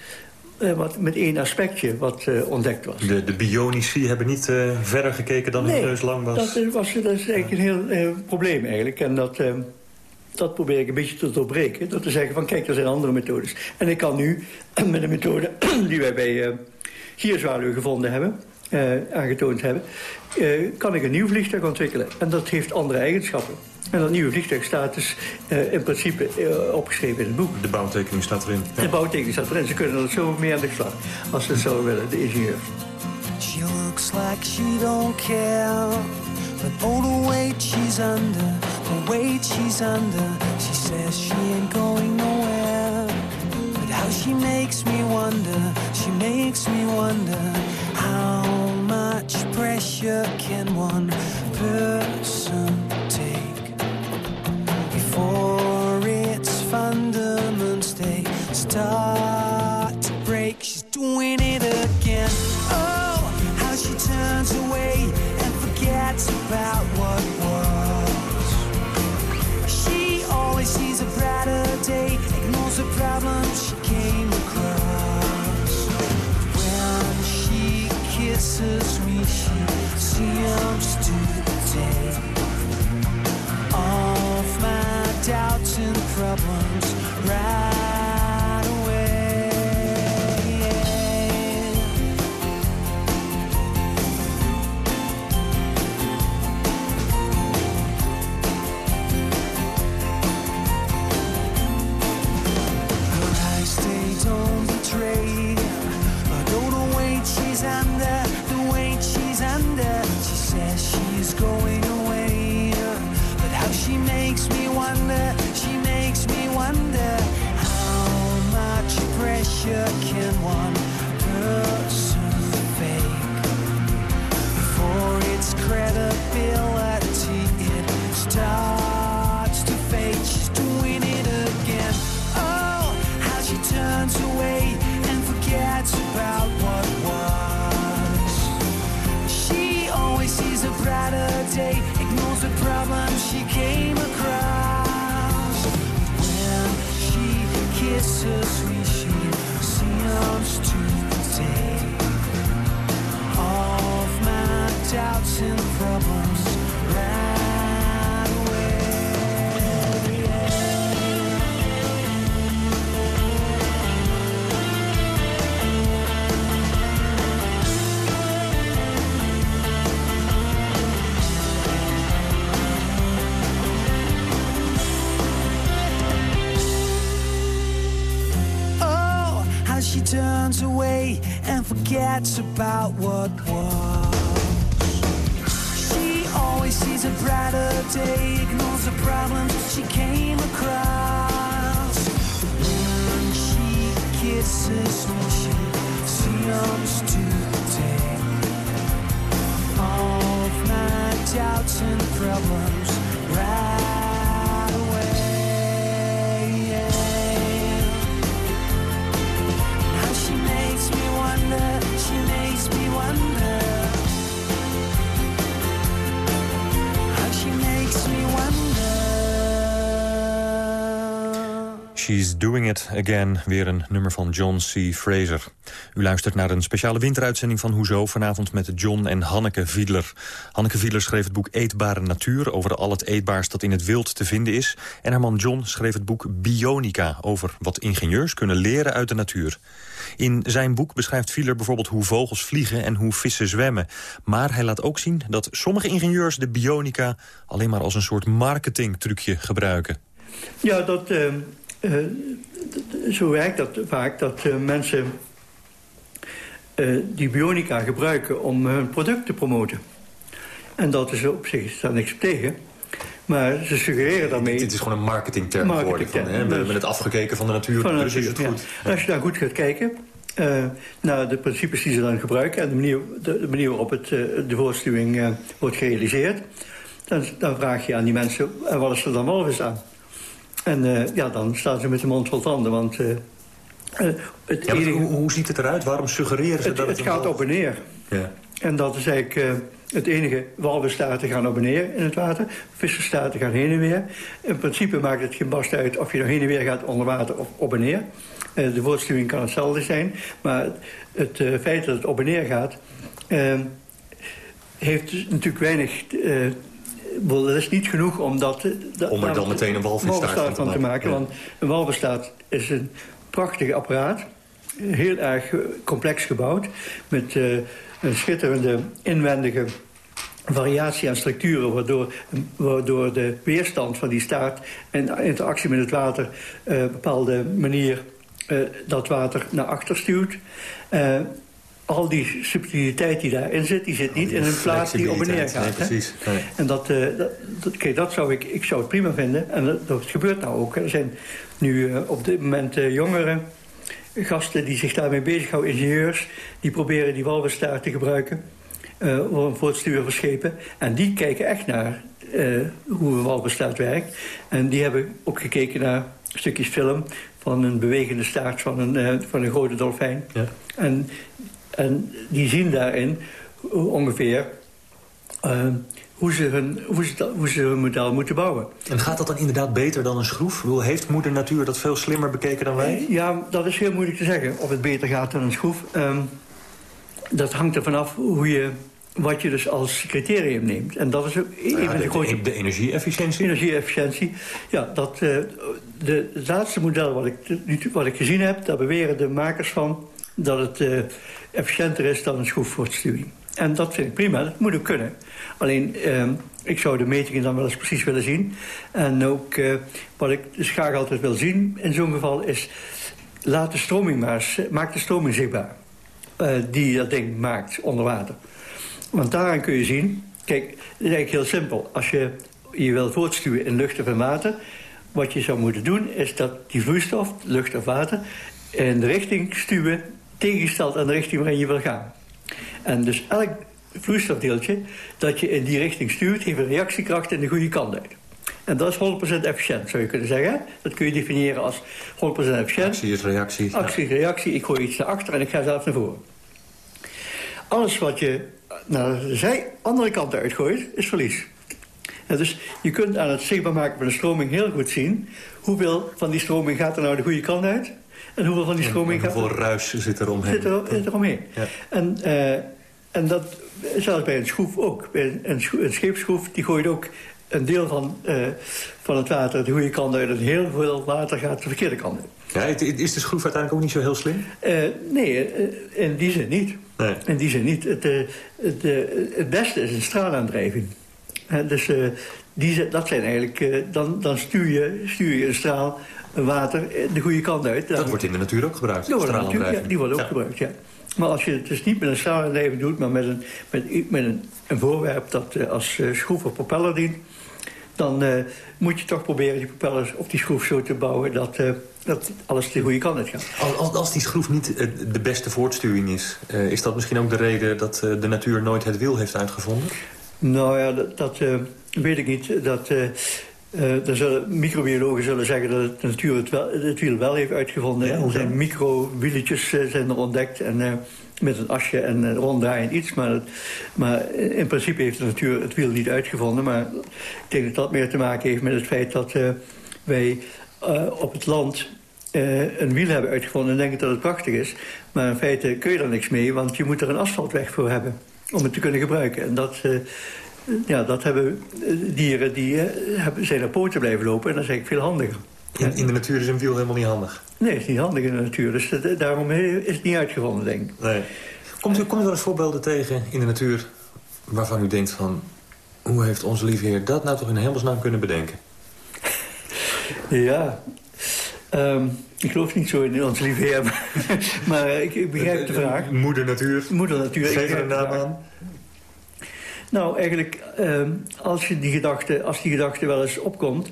uh, wat, met één aspectje wat ontdekt was. De, de bionici hebben niet verder gekeken dan hun neus lang was? Dat, was, dat is eigenlijk een heel probleem eigenlijk. En dat, dat probeer ik een beetje te doorbreken. Door te zeggen van kijk, er zijn andere methodes. En ik kan nu met de methode die wij bij uh, gevonden hebben... aangetoond hebben uh, kan ik een nieuw vliegtuig ontwikkelen. En dat heeft andere eigenschappen. En dat nieuwe vliegtuig staat dus uh, in principe uh, opgeschreven in het boek. De bouwtekening staat erin. Ja. De bouwtekening staat erin. Ze kunnen er zo mee aan de slag. Als ze het zouden willen, de ingenieurs. She looks like she don't care. But all the weight she's under, the weight she's under. She says she ain't going nowhere. But how she makes me wonder, she makes me wonder how much pressure can one person take before its fundaments they start to break? She's doing it again. Oh, how she turns away and forgets about what was. She always sees a brighter day, ignores the problems she came kisses me, she seems to take all forgets about what was. She always sees a brighter day, Doing It Again, weer een nummer van John C. Fraser. U luistert naar een speciale winteruitzending van Hoezo... vanavond met John en Hanneke Wiedler. Hanneke Wiedler schreef het boek Eetbare Natuur... over al het eetbaars dat in het wild te vinden is. En haar man John schreef het boek Bionica... over wat ingenieurs kunnen leren uit de natuur. In zijn boek beschrijft Wiedler bijvoorbeeld hoe vogels vliegen... en hoe vissen zwemmen. Maar hij laat ook zien dat sommige ingenieurs de bionica... alleen maar als een soort marketingtrucje gebruiken. Ja, dat, eh, eh, d- zo werkt dat vaak. Dat eh, mensen eh, die bionica gebruiken om hun product te promoten. En dat is op zich is daar niks op tegen. Maar ze suggereren daarmee... Dit is gewoon een marketingterm geworden. Van, hè, we dus- hebben het afgekeken van de natuur, van de dus is het goed. Als je daar goed gaat kijken eh, naar de principes die ze dan gebruiken... en de manier, de, de manier waarop het, eh, de voorstuwing eh, wordt gerealiseerd... Dan, dan vraag je aan die mensen, en wat is er dan walvis aan? En eh, ja, dan staan ze met de mond vol tanden, want... eh, eh, het, Ja, hoe, hoe ziet het eruit? Waarom suggereren ze het, dat het een gaat op en neer. Ja. En dat is eigenlijk het enige. Walvisstaarten gaan op en neer in het water. Visserstaarten gaan heen en weer. In principe maakt het geen bast uit of je nou heen en weer gaat onder water of op en neer. De voortstuwing kan hetzelfde zijn. Maar het feit dat het op en neer gaat... heeft natuurlijk weinig... dat is niet genoeg om dat... eh, dat- Om er dan meteen een walvisstaart van te maken. Ja. Want een walvisstaart is een prachtig apparaat. Heel erg eh, complex gebouwd. Met eh, een schitterende inwendige variatie aan structuren... Waardoor, waardoor de weerstand van die staart en interactie met het water... op een bepaalde manier dat water naar achter stuwt. Al die subtiliteit die daarin zit, die zit niet in een plaats die op en neer gaat. Nee, precies. Nee. En dat, eh, dat, kijk, dat zou ik, ik zou het prima vinden. En dat, dat gebeurt nou ook. Er zijn nu eh, op dit moment eh, jongere gasten die zich daarmee bezighouden, ingenieurs... die proberen die walvisstaart te gebruiken voor het sturen van schepen. En die kijken echt naar hoe een walvisstaart werkt. En die hebben ook gekeken naar stukjes film van een bewegende staart van een, van een grote dolfijn. Ja. En, en die zien daarin ongeveer eh, hoe, ze hun, hoe, ze, hoe ze hun model moeten bouwen. En gaat dat dan inderdaad beter dan een schroef? Bedoel, Heeft moeder natuur dat veel slimmer bekeken dan wij? Ja, dat is heel moeilijk te zeggen of het beter gaat dan een schroef. Ehm, dat hangt er vanaf hoe je, wat je dus als criterium neemt. En dat is ook Ja, van de, de, grote de, energieefficiëntie? Energie-efficiëntie. Ja, dat, eh, de, het laatste model wat ik, wat ik gezien heb... daar beweren de makers van dat het eh, efficiënter is dan een schroefvoortstuwing. En dat vind ik prima, dat moet ook kunnen. Alleen, eh, ik zou de metingen dan wel eens precies willen zien. En ook eh, wat ik dus graag altijd wil zien in zo'n geval is... laat de stroming maar maak de stroming zichtbaar. eh, die dat ding maakt onder water. Want daaraan kun je zien... Kijk, het is eigenlijk heel simpel. Als je je wil voortstuwen in lucht of in water... wat je zou moeten doen, is dat die vloeistof, lucht of water... in de richting stuwen, tegengesteld aan de richting waarin je wil gaan. En dus elk vloeistofdeeltje dat je in die richting stuurt... heeft een reactiekracht in de goede kant uit. En dat is 100% efficiënt, zou je kunnen zeggen. Dat kun je definiëren als 100% efficiënt. Actie is reactie. Actie, reactie, ik gooi iets naar achter en ik ga zelf naar voren. Alles wat je naar de zij andere kant uitgooit, is verlies. En dus je kunt aan het zichtbaar maken van de stroming heel goed zien... hoeveel van die stroming gaat er nou de goede kant uit... en hoeveel van die stroming en hoeveel gaat... ruis zit er omheen. Zit er, zit er omheen. Ja. En, uh, en dat zelfs bij een schroef ook. Bij een, een scheepsschroef die gooit ook een deel van, uh, van het water de goede kant uit... en heel veel water gaat de verkeerde kant uit. Ja, is de schroef uiteindelijk ook niet zo heel slim? Uh, nee, in die zin niet. Nee. In die zin niet. Het, het, het beste is een straalaandrijving. dus die, dat zijn eigenlijk, dan, dan stuur, je, stuur je een straal water de goede kant uit. Dat wordt in de natuur ook gebruikt, ja, die wordt ook ja. gebruikt, ja. Maar als je het dus niet met een straalaandrijving doet... maar met een, met, met een, een voorwerp dat als schroef of propeller dient dan uh, moet je toch proberen die propellers of die schroef zo te bouwen... dat, dat alles de goede kant uit gaat. Als, als die schroef niet de beste voortstuwing is... is dat misschien ook de reden dat de natuur nooit het wiel heeft uitgevonden? Nou ja, dat, dat weet ik niet. Dat, dan zullen, microbiologen zullen zeggen dat de natuur het, wel, het wiel wel heeft uitgevonden. Ja, er zijn microwieletjes zijn er ontdekt... En, met een asje en een ronddraaiend iets. Maar, maar in principe heeft de natuur het wiel niet uitgevonden. Maar ik denk dat dat meer te maken heeft met het feit dat uh, wij uh, op het land uh, een wiel hebben uitgevonden... en denken dat het prachtig is. Maar in feite kun je er niks mee, want je moet er een asfaltweg voor hebben... om het te kunnen gebruiken. En dat, ja, dat hebben dieren die hebben, zijn er poten blijven lopen... en dat is eigenlijk veel handiger. In, in, de natuur is een wiel helemaal niet handig? Nee, het is niet handig in de natuur. Dus dat, daarom is het niet uitgevonden, denk ik. Nee. Komt u, komt u wel eens voorbeelden tegen in de natuur... waarvan u denkt van... hoe heeft onze lieve heer dat nou toch in hemelsnaam kunnen bedenken? ja... Um, ik geloof niet zo in onze lieve heer, maar, maar ik, ik, begrijp de vraag. Moeder natuur. Moeder natuur. Geef er een naam aan. Nou, eigenlijk, um, als, je die gedachte, als die gedachte wel eens opkomt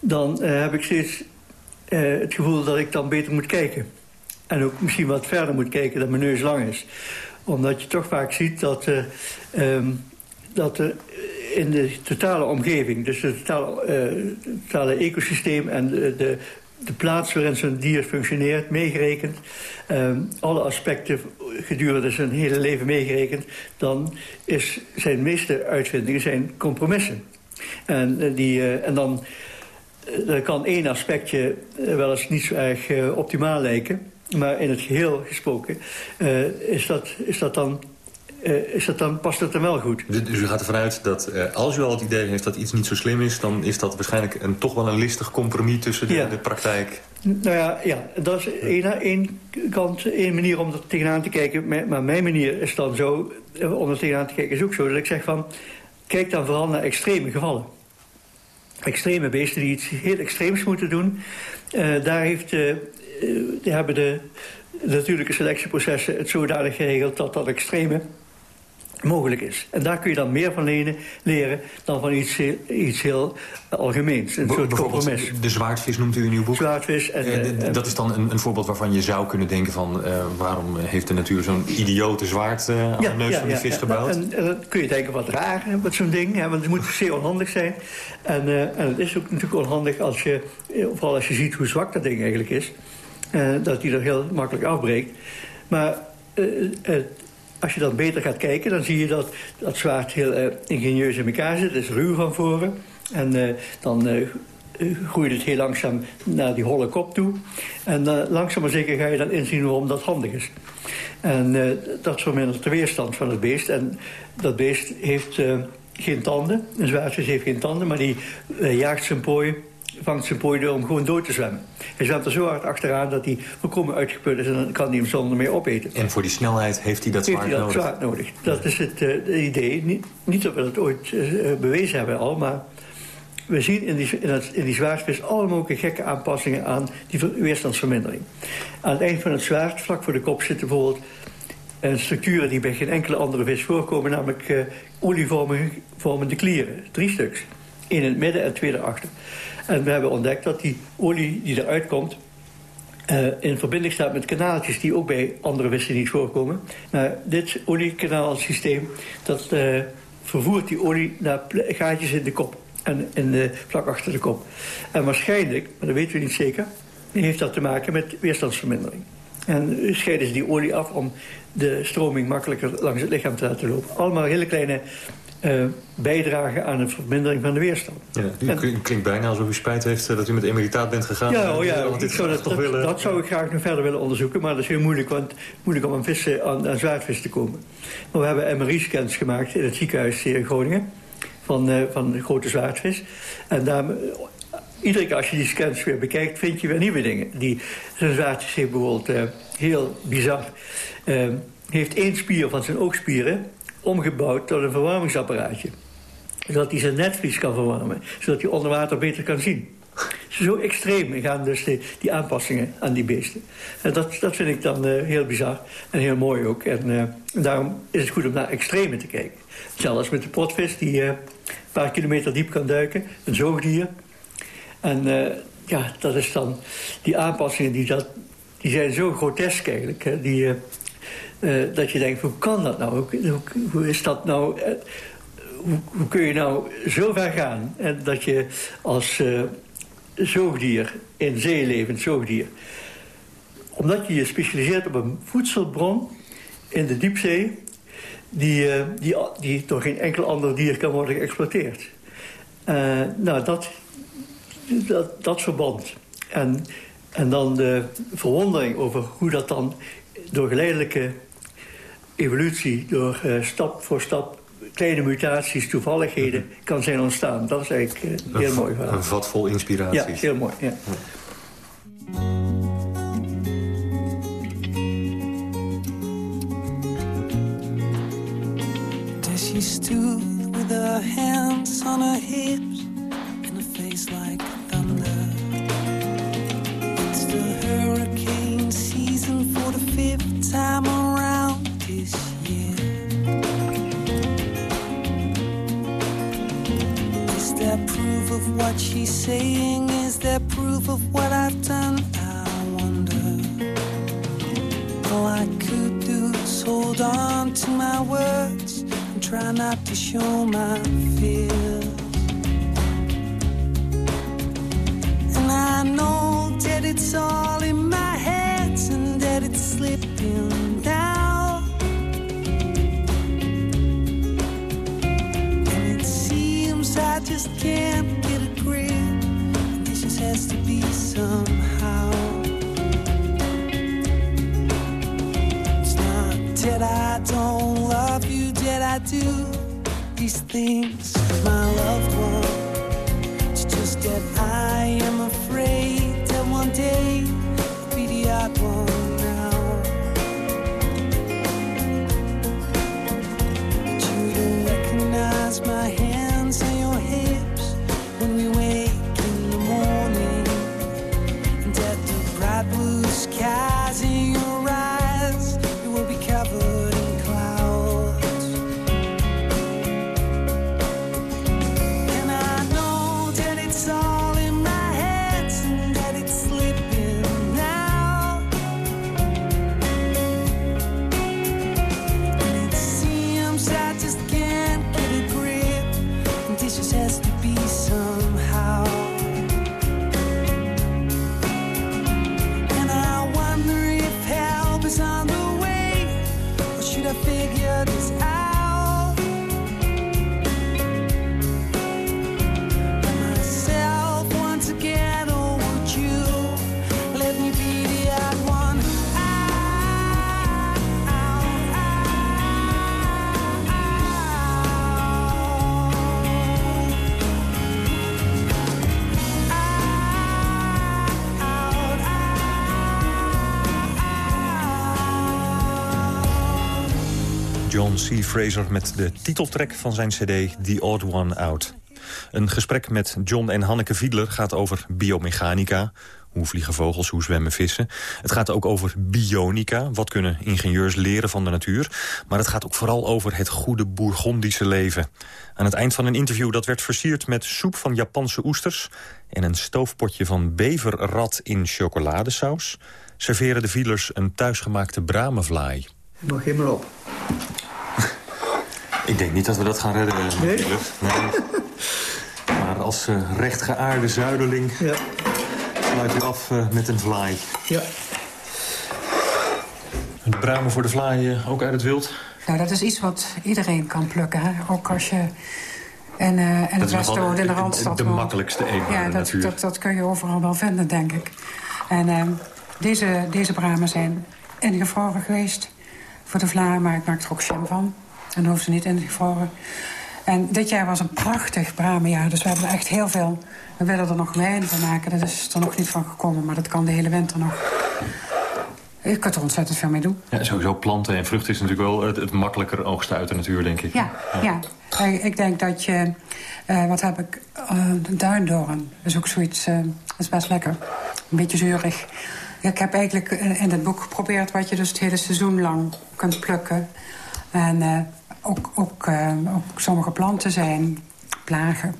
dan uh, heb ik steeds uh, het gevoel dat ik dan beter moet kijken. En ook misschien wat verder moet kijken dan mijn neus lang is. Omdat je toch vaak ziet dat, uh, um, dat er in de totale omgeving... dus het totale, totale ecosysteem en de, de, de plaats waarin zo'n dier functioneert, meegerekend... Um, alle aspecten gedurende zijn hele leven meegerekend... dan is zijn meeste uitvindingen zijn compromissen. En, die, en dan er kan één aspectje eh, wel eens niet zo erg optimaal lijken. Maar in het geheel gesproken is, dat, is, dat dan, uh, is dat dan, past dat dan wel goed. Dus, dus u gaat ervan uit dat als u al het idee heeft dat iets niet zo slim is... dan is dat waarschijnlijk een, toch wel een listig compromis tussen de, ja. de praktijk. Nou ja, ja dat is één, één kant, één manier om er tegenaan te kijken. Maar mijn manier is dan zo, om er tegenaan te kijken is ook zo... dat ik zeg van, kijk dan vooral naar extreme gevallen extreme beesten die iets heel extreems moeten doen. Uh, daar heeft, hebben de natuurlijke selectieprocessen het zodanig geregeld dat dat extreme mogelijk is. En daar kun je dan meer van leren, leren dan van iets, iets heel algemeens. Een soort compromis. De zwaardvis noemt u in uw boek. Zwaardvis. En, uh, en dat is dan een, een, voorbeeld waarvan je zou kunnen denken van... Uh, waarom heeft de natuur zo'n idiote zwaard uh, aan ja, de neus ja, van die vis gebouwd? En, en, dan kun je denken wat raar met zo'n ding. Hè, want het moet zeer onhandig zijn. En, en het is ook natuurlijk onhandig als je... vooral als je ziet hoe zwak dat ding eigenlijk is. dat die er heel makkelijk afbreekt. Maar als je dan beter gaat kijken, dan zie je dat dat zwaard heel uh, ingenieus in elkaar zit. Het is ruw van voren. En uh, dan uh, groeit het heel langzaam naar die holle kop toe. En langzaam maar zeker ga je dan inzien waarom dat handig is. En dat vermindert de weerstand van het beest. En dat beest heeft geen tanden. Een zwaardvis heeft geen tanden, maar die jaagt zijn prooi vangt zijn prooi door om gewoon door te zwemmen. Hij zwemt er zo hard achteraan dat hij volkomen uitgeput is... en dan kan hij hem zonder meer opeten. En voor die snelheid heeft hij dat zwaard nodig? Heeft hij dat zwaard nodig. Dat is het, uh, idee. Niet, niet, dat we dat ooit uh, bewezen hebben al, maar... We zien in die, in, het, in die zwaardvis alle mogelijke gekke aanpassingen aan die weerstandsvermindering. Aan het eind van het zwaard, vlak voor de kop, zitten bijvoorbeeld uh, structuren die bij geen enkele andere vis voorkomen, namelijk uh, olievormende klieren. Drie stuks. Eén in het midden en twee erachter. En we hebben ontdekt dat die olie die eruit komt... Uh, in verbinding staat met kanaaltjes die ook bij andere vissen niet voorkomen. Maar dit oliekanaalsysteem, dat uh, vervoert die olie naar gaatjes in de kop. En in de, vlak achter de kop. En waarschijnlijk, maar dat weten we niet zeker... heeft dat te maken met weerstandsvermindering. En scheiden ze die olie af om de stroming makkelijker langs het lichaam te laten lopen. Allemaal hele kleine uh, bijdragen aan een vermindering van de weerstand. Ja, het klinkt bijna alsof u spijt heeft dat u met emeritaat bent gegaan. Ja, oh ja dit zou dat, toch willen... dat zou ik graag nog verder willen onderzoeken. Maar dat is heel moeilijk, want moeilijk om aan, vissen, aan, aan zwaardvis te komen. Maar we hebben MRI-scans gemaakt in het ziekenhuis hier in Groningen. Van, uh, van de grote zwaardvis. En daar, iedere keer als je die scans weer bekijkt, vind je weer nieuwe dingen. Die, zijn zwaardvis heeft bijvoorbeeld uh, heel bizar... heeft één spier van zijn oogspieren omgebouwd tot een verwarmingsapparaatje. Zodat hij zijn netvlies kan verwarmen. Zodat hij onder water beter kan zien. Zo extreem gaan dus die, die aanpassingen aan die beesten. En dat, dat vind ik dan uh, heel bizar en heel mooi ook. En uh, daarom is het goed om naar extreme te kijken. Zelfs met de potvis die uh, een paar kilometer diep kan duiken. Een zoogdier. En ja, dat is dan... Die aanpassingen die, dat, die zijn zo grotesk eigenlijk. Hè? Die, uh, dat je denkt, hoe kan dat nou? Hoe, hoe, is dat nou? Uh, hoe, hoe, kun je nou zo ver gaan? En dat je als zoogdier, in zee levend zoogdier... omdat je je specialiseert op een voedselbron in de diepzee... die, die, die door geen enkel ander dier kan worden geëxploiteerd. nou, dat, dat, dat verband. En, en dan de verwondering over hoe dat dan door geleidelijke evolutie door uh, stap voor stap kleine mutaties, toevalligheden mhm. kan zijn ontstaan. Dat is eigenlijk uh, heel een mooi verhaal. Een vat vol inspiratie. Ja, heel mooi. Ja. She stood with her hands on her hips and a face like thunder. It's the hurricane season for the fifth time around. It's all in my head and that it's slipping I just can't get a grip. This just has to be somehow. It's not that I don't love you, that I do these things, my loved one. It's just that I am afraid that one day I'll be the odd one now. But you don't recognize my John C. Fraser met de titeltrack van zijn cd The Odd One Out. Een gesprek met John en Hanneke Fiedler gaat over biomechanica... hoe vliegen vogels, hoe zwemmen vissen. Het gaat ook over bionica, wat kunnen ingenieurs leren van de natuur. Maar het gaat ook vooral over het goede Bourgondische leven. Aan het eind van een interview dat werd versierd met soep van Japanse oesters... en een stoofpotje van beverrad in chocoladesaus... serveren de Fiedlers een thuisgemaakte bramenvlaai. Mag helemaal op. Ik denk niet dat we dat gaan redden. eh, Nee? nee. Maar als uh, rechtgeaarde zuiderling Ja. sluit u af eh, met een vlaai. Ja. De bramen voor de vlaai ook uit het wild? Nou, dat is iets wat iedereen kan plukken. Hè? Ook als je en, uh, en het Westen woont in de Randstad De, de makkelijkste eetbare ja, dat, natuur. Dat, dat kun je overal wel vinden, denk ik. En uh, deze, deze bramen zijn ingevroren geweest voor de vla, maar ik maak er ook jam van. En dan hoeven ze niet ingevroren. En dit jaar was een prachtig bramenjaar, dus we hebben er echt heel veel. We willen er nog wijn van maken, dat is er nog niet van gekomen... maar dat kan de hele winter nog. Je kunt er ontzettend veel mee doen. Ja, sowieso planten en vruchten is natuurlijk wel het, het makkelijker oogsten uit de natuur, denk ik. Ja, ja. ja. Ik denk dat je... Uh, wat heb ik? Uh, de duindoorn is ook zoiets... Uh, is best lekker. Een beetje zuurig. Ik heb eigenlijk in het boek geprobeerd... wat je dus het hele seizoen lang kunt plukken. En ook, ook, ook sommige planten zijn plagen.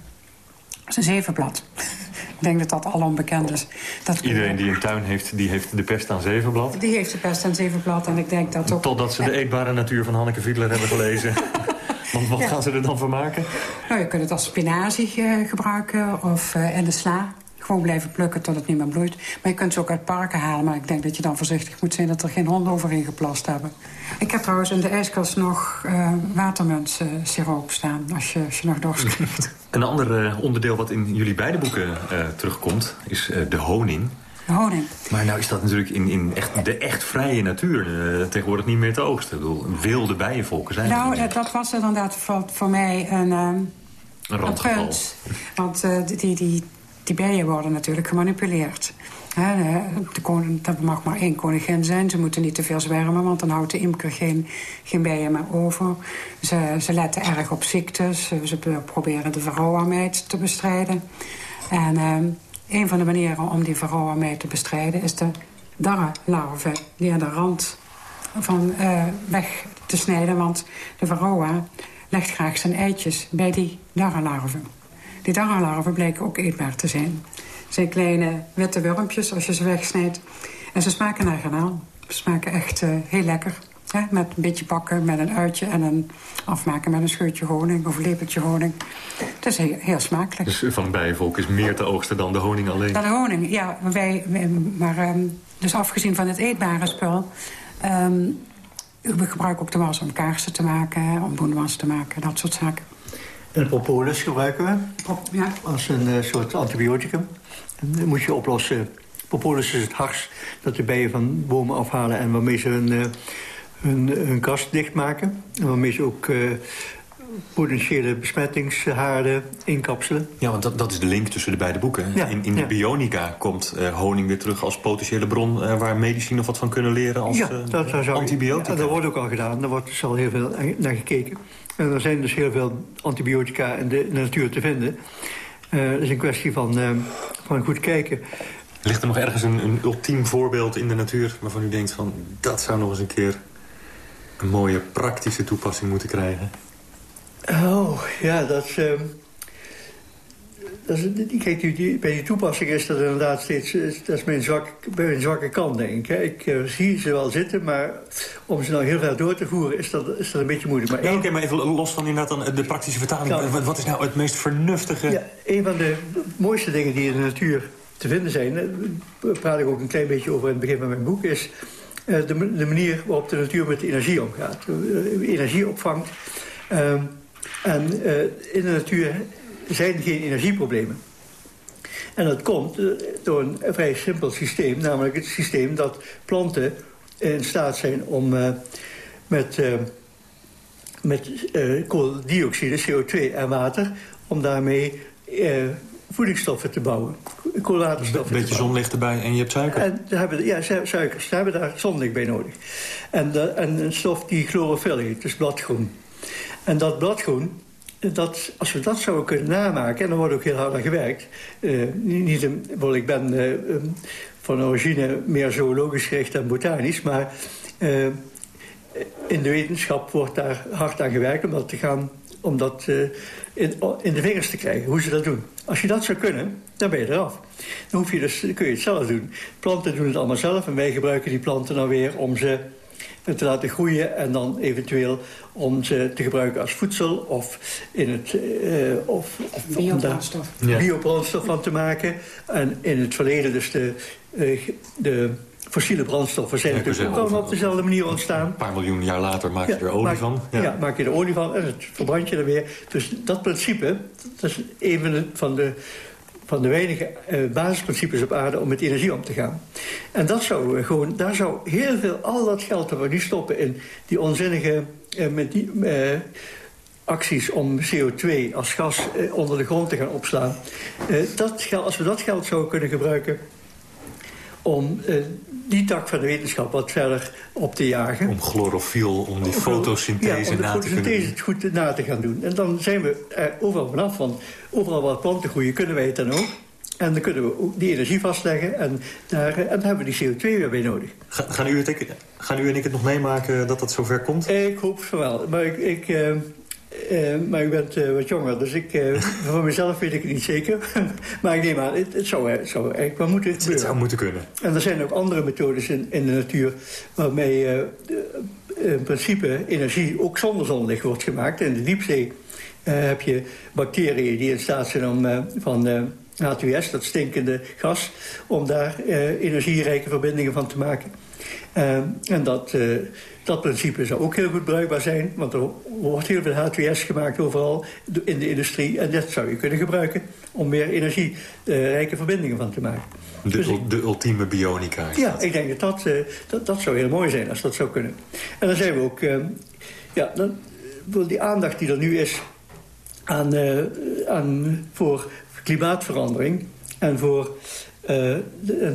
Dat is een zevenblad. Ik denk dat dat al onbekend is. Dat Iedereen die een tuin heeft, die heeft de pest aan zevenblad? Die heeft de pest aan zevenblad en ik denk dat ook... Totdat ze de eetbare natuur van Hanneke Fiedler hebben gelezen. Want wat ja. gaan ze er dan van maken? Nou, je kunt het als spinazie uh, gebruiken of uh, in de sla. Gewoon blijven plukken tot het niet meer bloeit. Maar je kunt ze ook uit parken halen. Maar ik denk dat je dan voorzichtig moet zijn dat er geen honden overheen geplast hebben. Ik heb trouwens in de ijskast nog uh, staan. Als je, als je nog dorst krijgt. Een ander onderdeel wat in jullie beide boeken uh, terugkomt is uh, de honing. De honing. Maar nou is dat natuurlijk in, in echt, de echt vrije natuur uh, tegenwoordig niet meer te oogsten. Ik bedoel, wilde bijenvolken zijn Nou, dat, dat was inderdaad voor, voor mij een, um, een, punt. Want die, die, die bijen worden natuurlijk gemanipuleerd. De koning, dat mag maar één koningin zijn. Ze moeten niet te veel zwermen, want dan houdt de imker geen, geen bijen meer over. Ze, ze letten erg op ziektes. Ze proberen de verrouwbaarheid te bestrijden. En um, een van de manieren om die verrouwbaarheid te bestrijden... is de darrenlarve die aan de rand van uh, weg te snijden. Want de varroa legt graag zijn eitjes bij die darrenlarve. Die darrenlarven bleken ook eetbaar te zijn. Het zijn kleine witte wurmpjes als je ze wegsnijdt. En ze smaken naar granaal. Ze smaken echt uh, heel lekker. Hè? Met een beetje bakken, met een uitje en een afmaken met een scheutje honing of een lepeltje honing. Het is heel, heel smakelijk. Dus van bijenvolk is meer te oogsten dan de honing alleen? Dan de honing, ja. Wij, wij maar um, dus afgezien van het eetbare spul... Um, we gebruiken ook de was om kaarsen te maken, om boenwas te maken, dat soort zaken. En propolis gebruiken we ja. als een uh, soort antibioticum. En dat moet je oplossen. Propolis is het hars dat de bijen van bomen afhalen... en waarmee ze hun, uh, hun, hun kast dichtmaken. En waarmee ze ook uh, potentiële besmettingshaarden inkapselen. Ja, want dat, dat is de link tussen de beide boeken. Ja, in in de ja. bionica komt honing weer terug als potentiële bron... waar medici nog wat van kunnen leren als ja, dat zou antibiotica. Ja, dat wordt ook al gedaan. Daar wordt dus al heel veel naar gekeken. En er zijn dus heel veel antibiotica in de, in de natuur te vinden. Uh, het is een kwestie van, uh, van goed kijken. Ligt er nog ergens een, een ultiem voorbeeld in de natuur... waarvan u denkt van dat zou nog eens een keer... een mooie praktische toepassing moeten krijgen? Oh, ja, dat... Uh, dat is, kijk, die, bij die toepassing is dat inderdaad steeds... dat is mijn, zwak, mijn zwakke kant, denk ik. Ik uh, zie ze wel zitten, maar om ze nou heel ver door te voeren... is dat, is dat een beetje moeilijk. Maar ja, Oké, okay, maar even los van inderdaad dan de praktische vertaling. Nou, wat is nou het meest vernuftige... Ja, een van de mooiste dingen die in de natuur te vinden zijn... daar praat ik ook een klein beetje over in het begin van mijn boek... is de, de, manier waarop de natuur met de energie omgaat. Energie opvangt. en in de natuur zijn geen energieproblemen. En dat komt door een vrij simpel systeem. Namelijk het systeem dat planten in staat zijn om uh, met, uh, met uh, kooldioxide, CO2 en water... om daarmee voedingsstoffen te bouwen. Koolwaterstoffen Een beetje zonlicht erbij en je hebt suiker. En daar hebben, ja, suikers. Daar hebben daar zonlicht bij nodig. En, de, en een stof die chlorofill heet, dus bladgroen. En dat bladgroen dat, als we dat zouden kunnen namaken, en dan wordt ook heel hard aan gewerkt. Uh, niet, ik ben uh, um, van origine meer zoologisch gericht dan botanisch, maar in de wetenschap wordt daar hard aan gewerkt om dat, te gaan, om dat in, in, de vingers te krijgen, hoe ze dat doen. Als je dat zou kunnen, dan ben je eraf. Dan, hoef je dus, dan kun je het zelf doen. Planten doen het allemaal zelf en wij gebruiken die planten dan weer om ze te laten groeien en dan eventueel om ze te gebruiken als voedsel of, in het, uh, of, of biobrandstof. Ja. biobrandstof van te maken. En in het verleden dus de, uh, de fossiele brandstoffen zijn Ja, natuurlijk dus ook allemaal op dezelfde manier ontstaan. Een paar miljoen jaar later maak je er olie maak, van. Ja. maak je er olie van en het verbrand je er weer. Dus dat principe, dat is een van de, van de, weinige eh, basisprincipes op aarde om met energie om te gaan. En dat zou eh, gewoon, daar zou heel veel, al dat geld dat we nu stoppen in die onzinnige eh, met die, acties om CO2 als gas onder de grond te gaan opslaan. Dat geld, als we dat geld zouden kunnen gebruiken om die tak van de wetenschap wat verder op te jagen. Om chlorofiel, om die fotosynthese ja, om de na te kunnen fotosynthese doen. goed na te gaan doen. En dan zijn we er overal vanaf. Want overal waar planten groeien, kunnen wij het dan ook. En dan kunnen we ook die energie vastleggen. En, daar, eh, en dan hebben we die CO2 weer bij nodig. Ga- Gaan u, het, ik- gaan u en ik het nog meemaken dat dat zover komt? Ik hoop van wel. Maar ik... ik eh, eh, maar u bent eh, wat jonger, dus ik, eh, voor mezelf weet ik het niet zeker. maar ik neem aan, het, het, zou, het zou eigenlijk wel moeten Het gebeuren. zou moeten kunnen. En er zijn ook andere methodes in, in de natuur... waarmee in principe energie ook zonder zonlicht wordt gemaakt. In de diepzee heb je bacteriën die in staat zijn om eh, van eh, H2S, dat stinkende gas... om daar eh, energierijke verbindingen van te maken. Eh, en dat, eh, dat principe zou ook heel goed bruikbaar zijn... want er wordt heel veel H2S gemaakt overal in de industrie... en dat zou je kunnen gebruiken om meer energierijke verbindingen van te maken. De, Dus de ultieme bionica. Ja, dat. ik denk dat dat, eh, dat dat zou heel mooi zijn als dat zou kunnen. En dan zijn we ook... eh, ja, dan, wil die aandacht die er nu is aan, eh, aan, voor klimaatverandering... en voor, eh,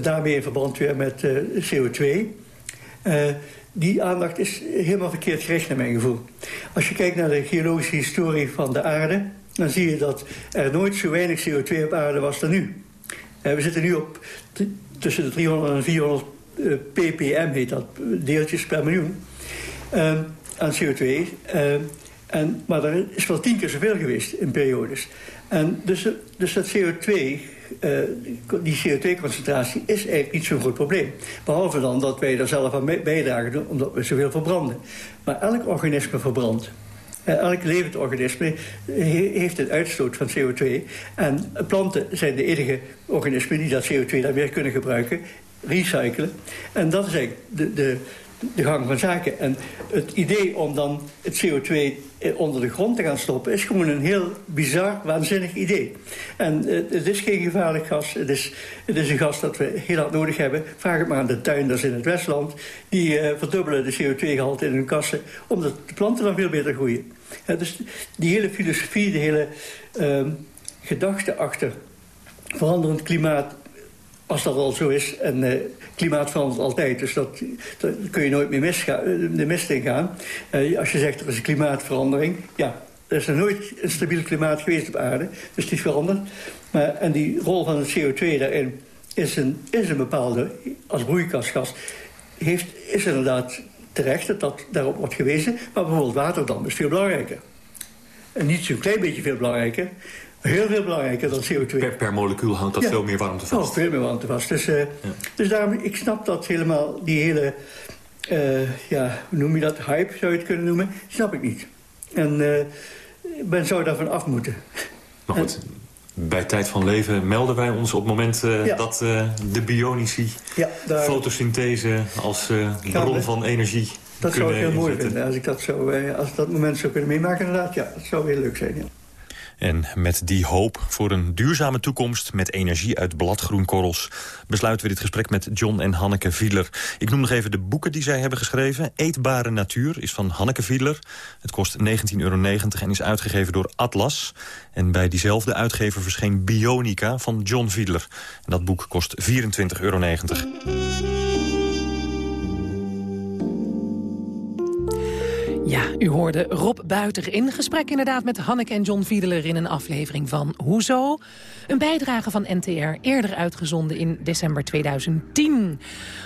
daarmee in verband weer met eh, CO2... eh, die aandacht is helemaal verkeerd gericht naar mijn gevoel. Als je kijkt naar de geologische historie van de aarde... dan zie je dat er nooit zo weinig CO2 op aarde was dan nu. We zitten nu op tussen de 300 en 400 eh, ppm, heet dat, deeltjes per miljoen, aan CO2. En, maar er is wel tien keer zoveel geweest in periodes. En dus, dus dat CO2, eh, die CO2-concentratie is eigenlijk niet zo'n groot probleem. Behalve dan dat wij er zelf aan bijdragen omdat we zoveel verbranden. Maar elk organisme verbrandt. Eh, Elk levend organisme he- heeft een uitstoot van CO2. En planten zijn de enige organismen die dat CO2 dan weer kunnen gebruiken, recyclen. En dat is eigenlijk de, de, de gang van zaken. En het idee om dan het CO2 onder de grond te gaan stoppen... is gewoon een heel bizar, waanzinnig idee. En eh, het is geen gevaarlijk gas. Het is, het is een gas dat we heel hard nodig hebben. Vraag het maar aan de tuinders in het Westland. Die eh, verdubbelen de CO2-gehalte in hun kassen... omdat de planten dan veel beter groeien. Dus die hele filosofie, de hele ehm, gedachte achter veranderend klimaat als dat al zo is. En eh, klimaat verandert altijd, dus dat, kun je nooit meer misga- eh, de mist in gaan. Eh, als je zegt er is een klimaatverandering, ja, er is nooit een stabiel klimaat geweest op aarde, dus die verandert. Maar, en die rol van het CO2 daarin is een, is een bepaalde, als broeikasgas, heeft, is inderdaad terecht dat, dat daarop wordt gewezen. Maar bijvoorbeeld waterdamp is veel belangrijker. En niet zo'n klein beetje veel belangrijker, heel veel belangrijker dan CO2. Per, per molecuul hangt dat Ja. veel meer warmte vast. Oh, veel meer warmte vast. Dus, eh, dus daarom, ik snap dat helemaal, die hele, eh, ja, hoe noem je dat, hype zou je het kunnen noemen, snap ik niet. En eh, men zou daarvan af moeten. Maar goed, bij tijd van leven melden wij ons op het moment Ja. dat de bionici daar, fotosynthese als bron van energie dat zou ik heel mooi vinden. Als ik dat, zo, als dat moment zou kunnen meemaken, inderdaad, ja, dat zou heel leuk zijn. Ja. En met die hoop voor een duurzame toekomst met energie uit bladgroenkorrels... besluiten we dit gesprek met John en Hanneke Fiedler. Ik noem nog even de boeken die zij hebben geschreven. Eetbare Natuur is van Hanneke Fiedler. Het kost 19,90 euro en is uitgegeven door Atlas. En bij diezelfde uitgever verscheen Bionica van John Fiedler. En dat boek kost 24,90 euro. Ja, u hoorde Rob Buiter in gesprek inderdaad met Hanneke en John Wiedeler... in een aflevering van Hoezo? Een bijdrage van NTR, eerder uitgezonden in december 2010.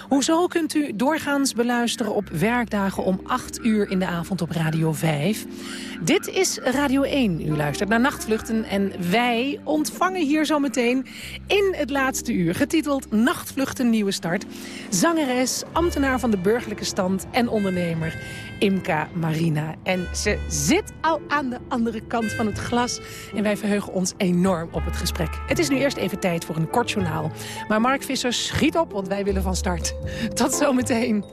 Hoezo kunt u doorgaans beluisteren op werkdagen om 8 uur in de avond op Radio 5. Dit is Radio 1. U luistert naar Nachtvluchten en wij ontvangen hier zometeen in het laatste uur... getiteld Nachtvluchten Nieuwe Start... zangeres, ambtenaar van de burgerlijke stand en ondernemer Imka Marina. En ze zit al aan de andere kant van het glas. En wij verheugen ons enorm op het Het is nu eerst even tijd voor een kort journaal. Maar Mark Visser schiet op, want wij willen van start. Tot zometeen.